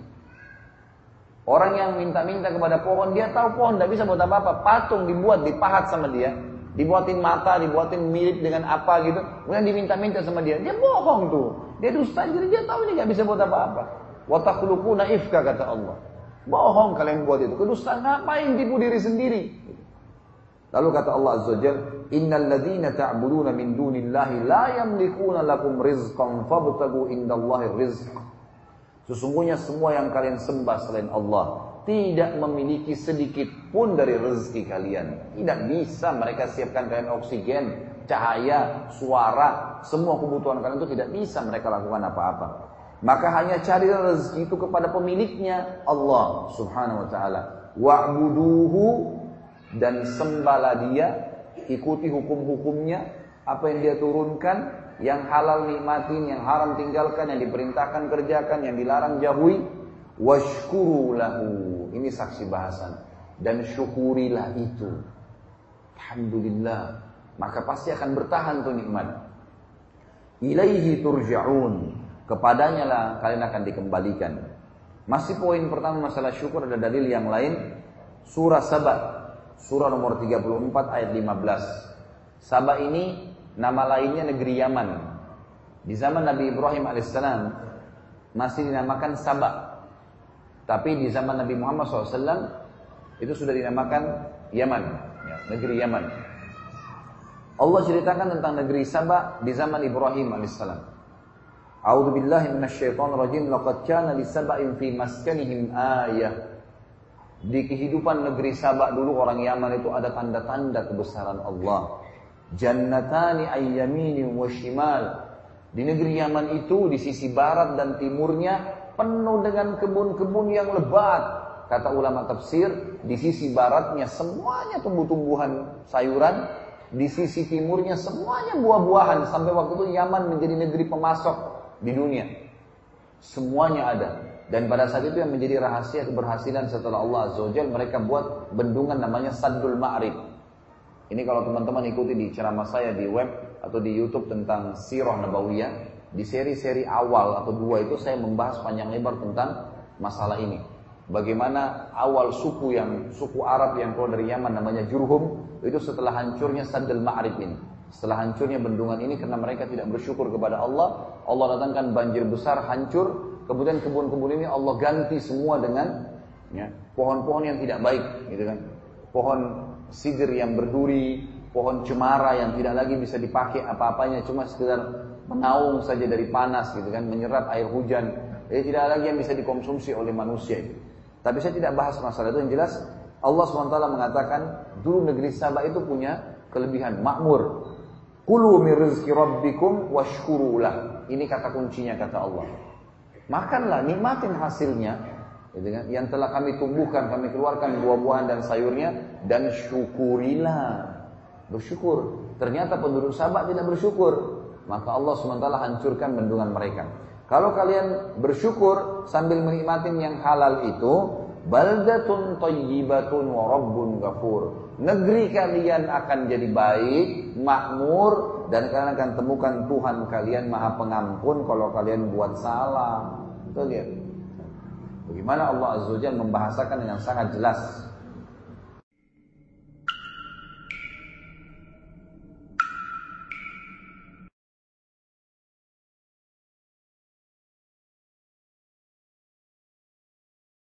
Orang yang minta-minta kepada pohon, dia tahu pohon tidak bisa buat apa-apa. Patung dibuat, dipahat sama dia, dibuatin mata, dibuatin mirip dengan apa gitu. Kemudian diminta-minta sama dia, dia bohong tuh. Dia dusta, jadi dia tahu ini nggak bisa buat apa-apa. Watakhluquna ifka kata Allah. Bohong kalian buat itu. Kedustaan ngapain tipu diri sendiri? Lalu kata Allah Azza wa Innal ladhina ta'buduna min dunillahi la yamlikuna lakum rizqan fabtagu indallahi rizq. Sesungguhnya semua yang kalian sembah selain Allah tidak memiliki sedikit pun dari rezeki kalian. Tidak bisa mereka siapkan kalian oksigen, cahaya, suara, semua kebutuhan kalian itu tidak bisa mereka lakukan apa-apa. Maka hanya cari rezeki itu kepada pemiliknya Allah Subhanahu wa taala. Wa'buduhu dan sembahlah dia ikuti hukum-hukumnya, apa yang dia turunkan, yang halal nikmatin, yang haram tinggalkan, yang diperintahkan kerjakan, yang dilarang jauhi. Washkuru lahu. Ini saksi bahasan. Dan syukurilah itu. Alhamdulillah. Maka pasti akan bertahan tuh nikmat. Ilaihi turja'un. Kepadanya lah kalian akan dikembalikan. Masih poin pertama masalah syukur ada dalil yang lain. Surah Sabah surah nomor 34 ayat 15. Sabah ini nama lainnya negeri Yaman. Di zaman Nabi Ibrahim alaihissalam masih dinamakan Sabah. Tapi di zaman Nabi Muhammad SAW itu sudah dinamakan Yaman, ya, negeri Yaman. Allah ceritakan tentang negeri Sabah di zaman Ibrahim alaihissalam. A'udzu billahi minasyaitonir rajim. Laqad kana li sab'in fi maskanihim. Di kehidupan negeri Sabak dulu orang Yaman itu ada tanda-tanda kebesaran Allah. Jannatani ayyamini wa shimal. Di negeri Yaman itu di sisi barat dan timurnya penuh dengan kebun-kebun yang lebat. kata ulama tafsir, di sisi baratnya semuanya tumbuh-tumbuhan sayuran, di sisi timurnya semuanya buah-buahan sampai waktu itu Yaman menjadi negeri pemasok di dunia. Semuanya ada. Dan pada saat itu yang menjadi rahasia keberhasilan setelah Allah Azza wa mereka buat bendungan namanya Saddul Ma'rib. Ini kalau teman-teman ikuti di ceramah saya di web atau di YouTube tentang Sirah Nabawiyah, di seri-seri awal atau dua itu saya membahas panjang lebar tentang masalah ini. Bagaimana awal suku yang suku Arab yang keluar dari Yaman namanya Jurhum itu setelah hancurnya Saddul Ma'rib ini. Setelah hancurnya bendungan ini karena mereka tidak bersyukur kepada Allah, Allah datangkan banjir besar hancur Kemudian kebun-kebun ini Allah ganti semua dengan ya, pohon-pohon yang tidak baik, gitu kan. Pohon sidir yang berduri, pohon cemara yang tidak lagi bisa dipakai apa-apanya, cuma sekedar menaung saja dari panas, gitu kan, menyerap air hujan. Jadi tidak lagi yang bisa dikonsumsi oleh manusia itu. Tapi saya tidak bahas masalah itu, yang jelas Allah SWT mengatakan dulu negeri Sabah itu punya kelebihan makmur. Kulu min rizki washkurulah. Ini kata kuncinya kata Allah. Makanlah, nikmatin hasilnya. Gitu kan? Yang telah kami tumbuhkan, kami keluarkan buah-buahan dan sayurnya. Dan syukurilah. Bersyukur. Ternyata penduduk Sabak tidak bersyukur. Maka Allah SWT hancurkan bendungan mereka. Kalau kalian bersyukur sambil menikmatin yang halal itu, baldatun tayyibatun wa rabbun ghafur. Negeri kalian akan jadi baik, makmur, dan kalian akan temukan Tuhan kalian maha pengampun kalau kalian buat salah. Tuh lihat. Bagaimana Allah Azza wa membahasakan dengan sangat jelas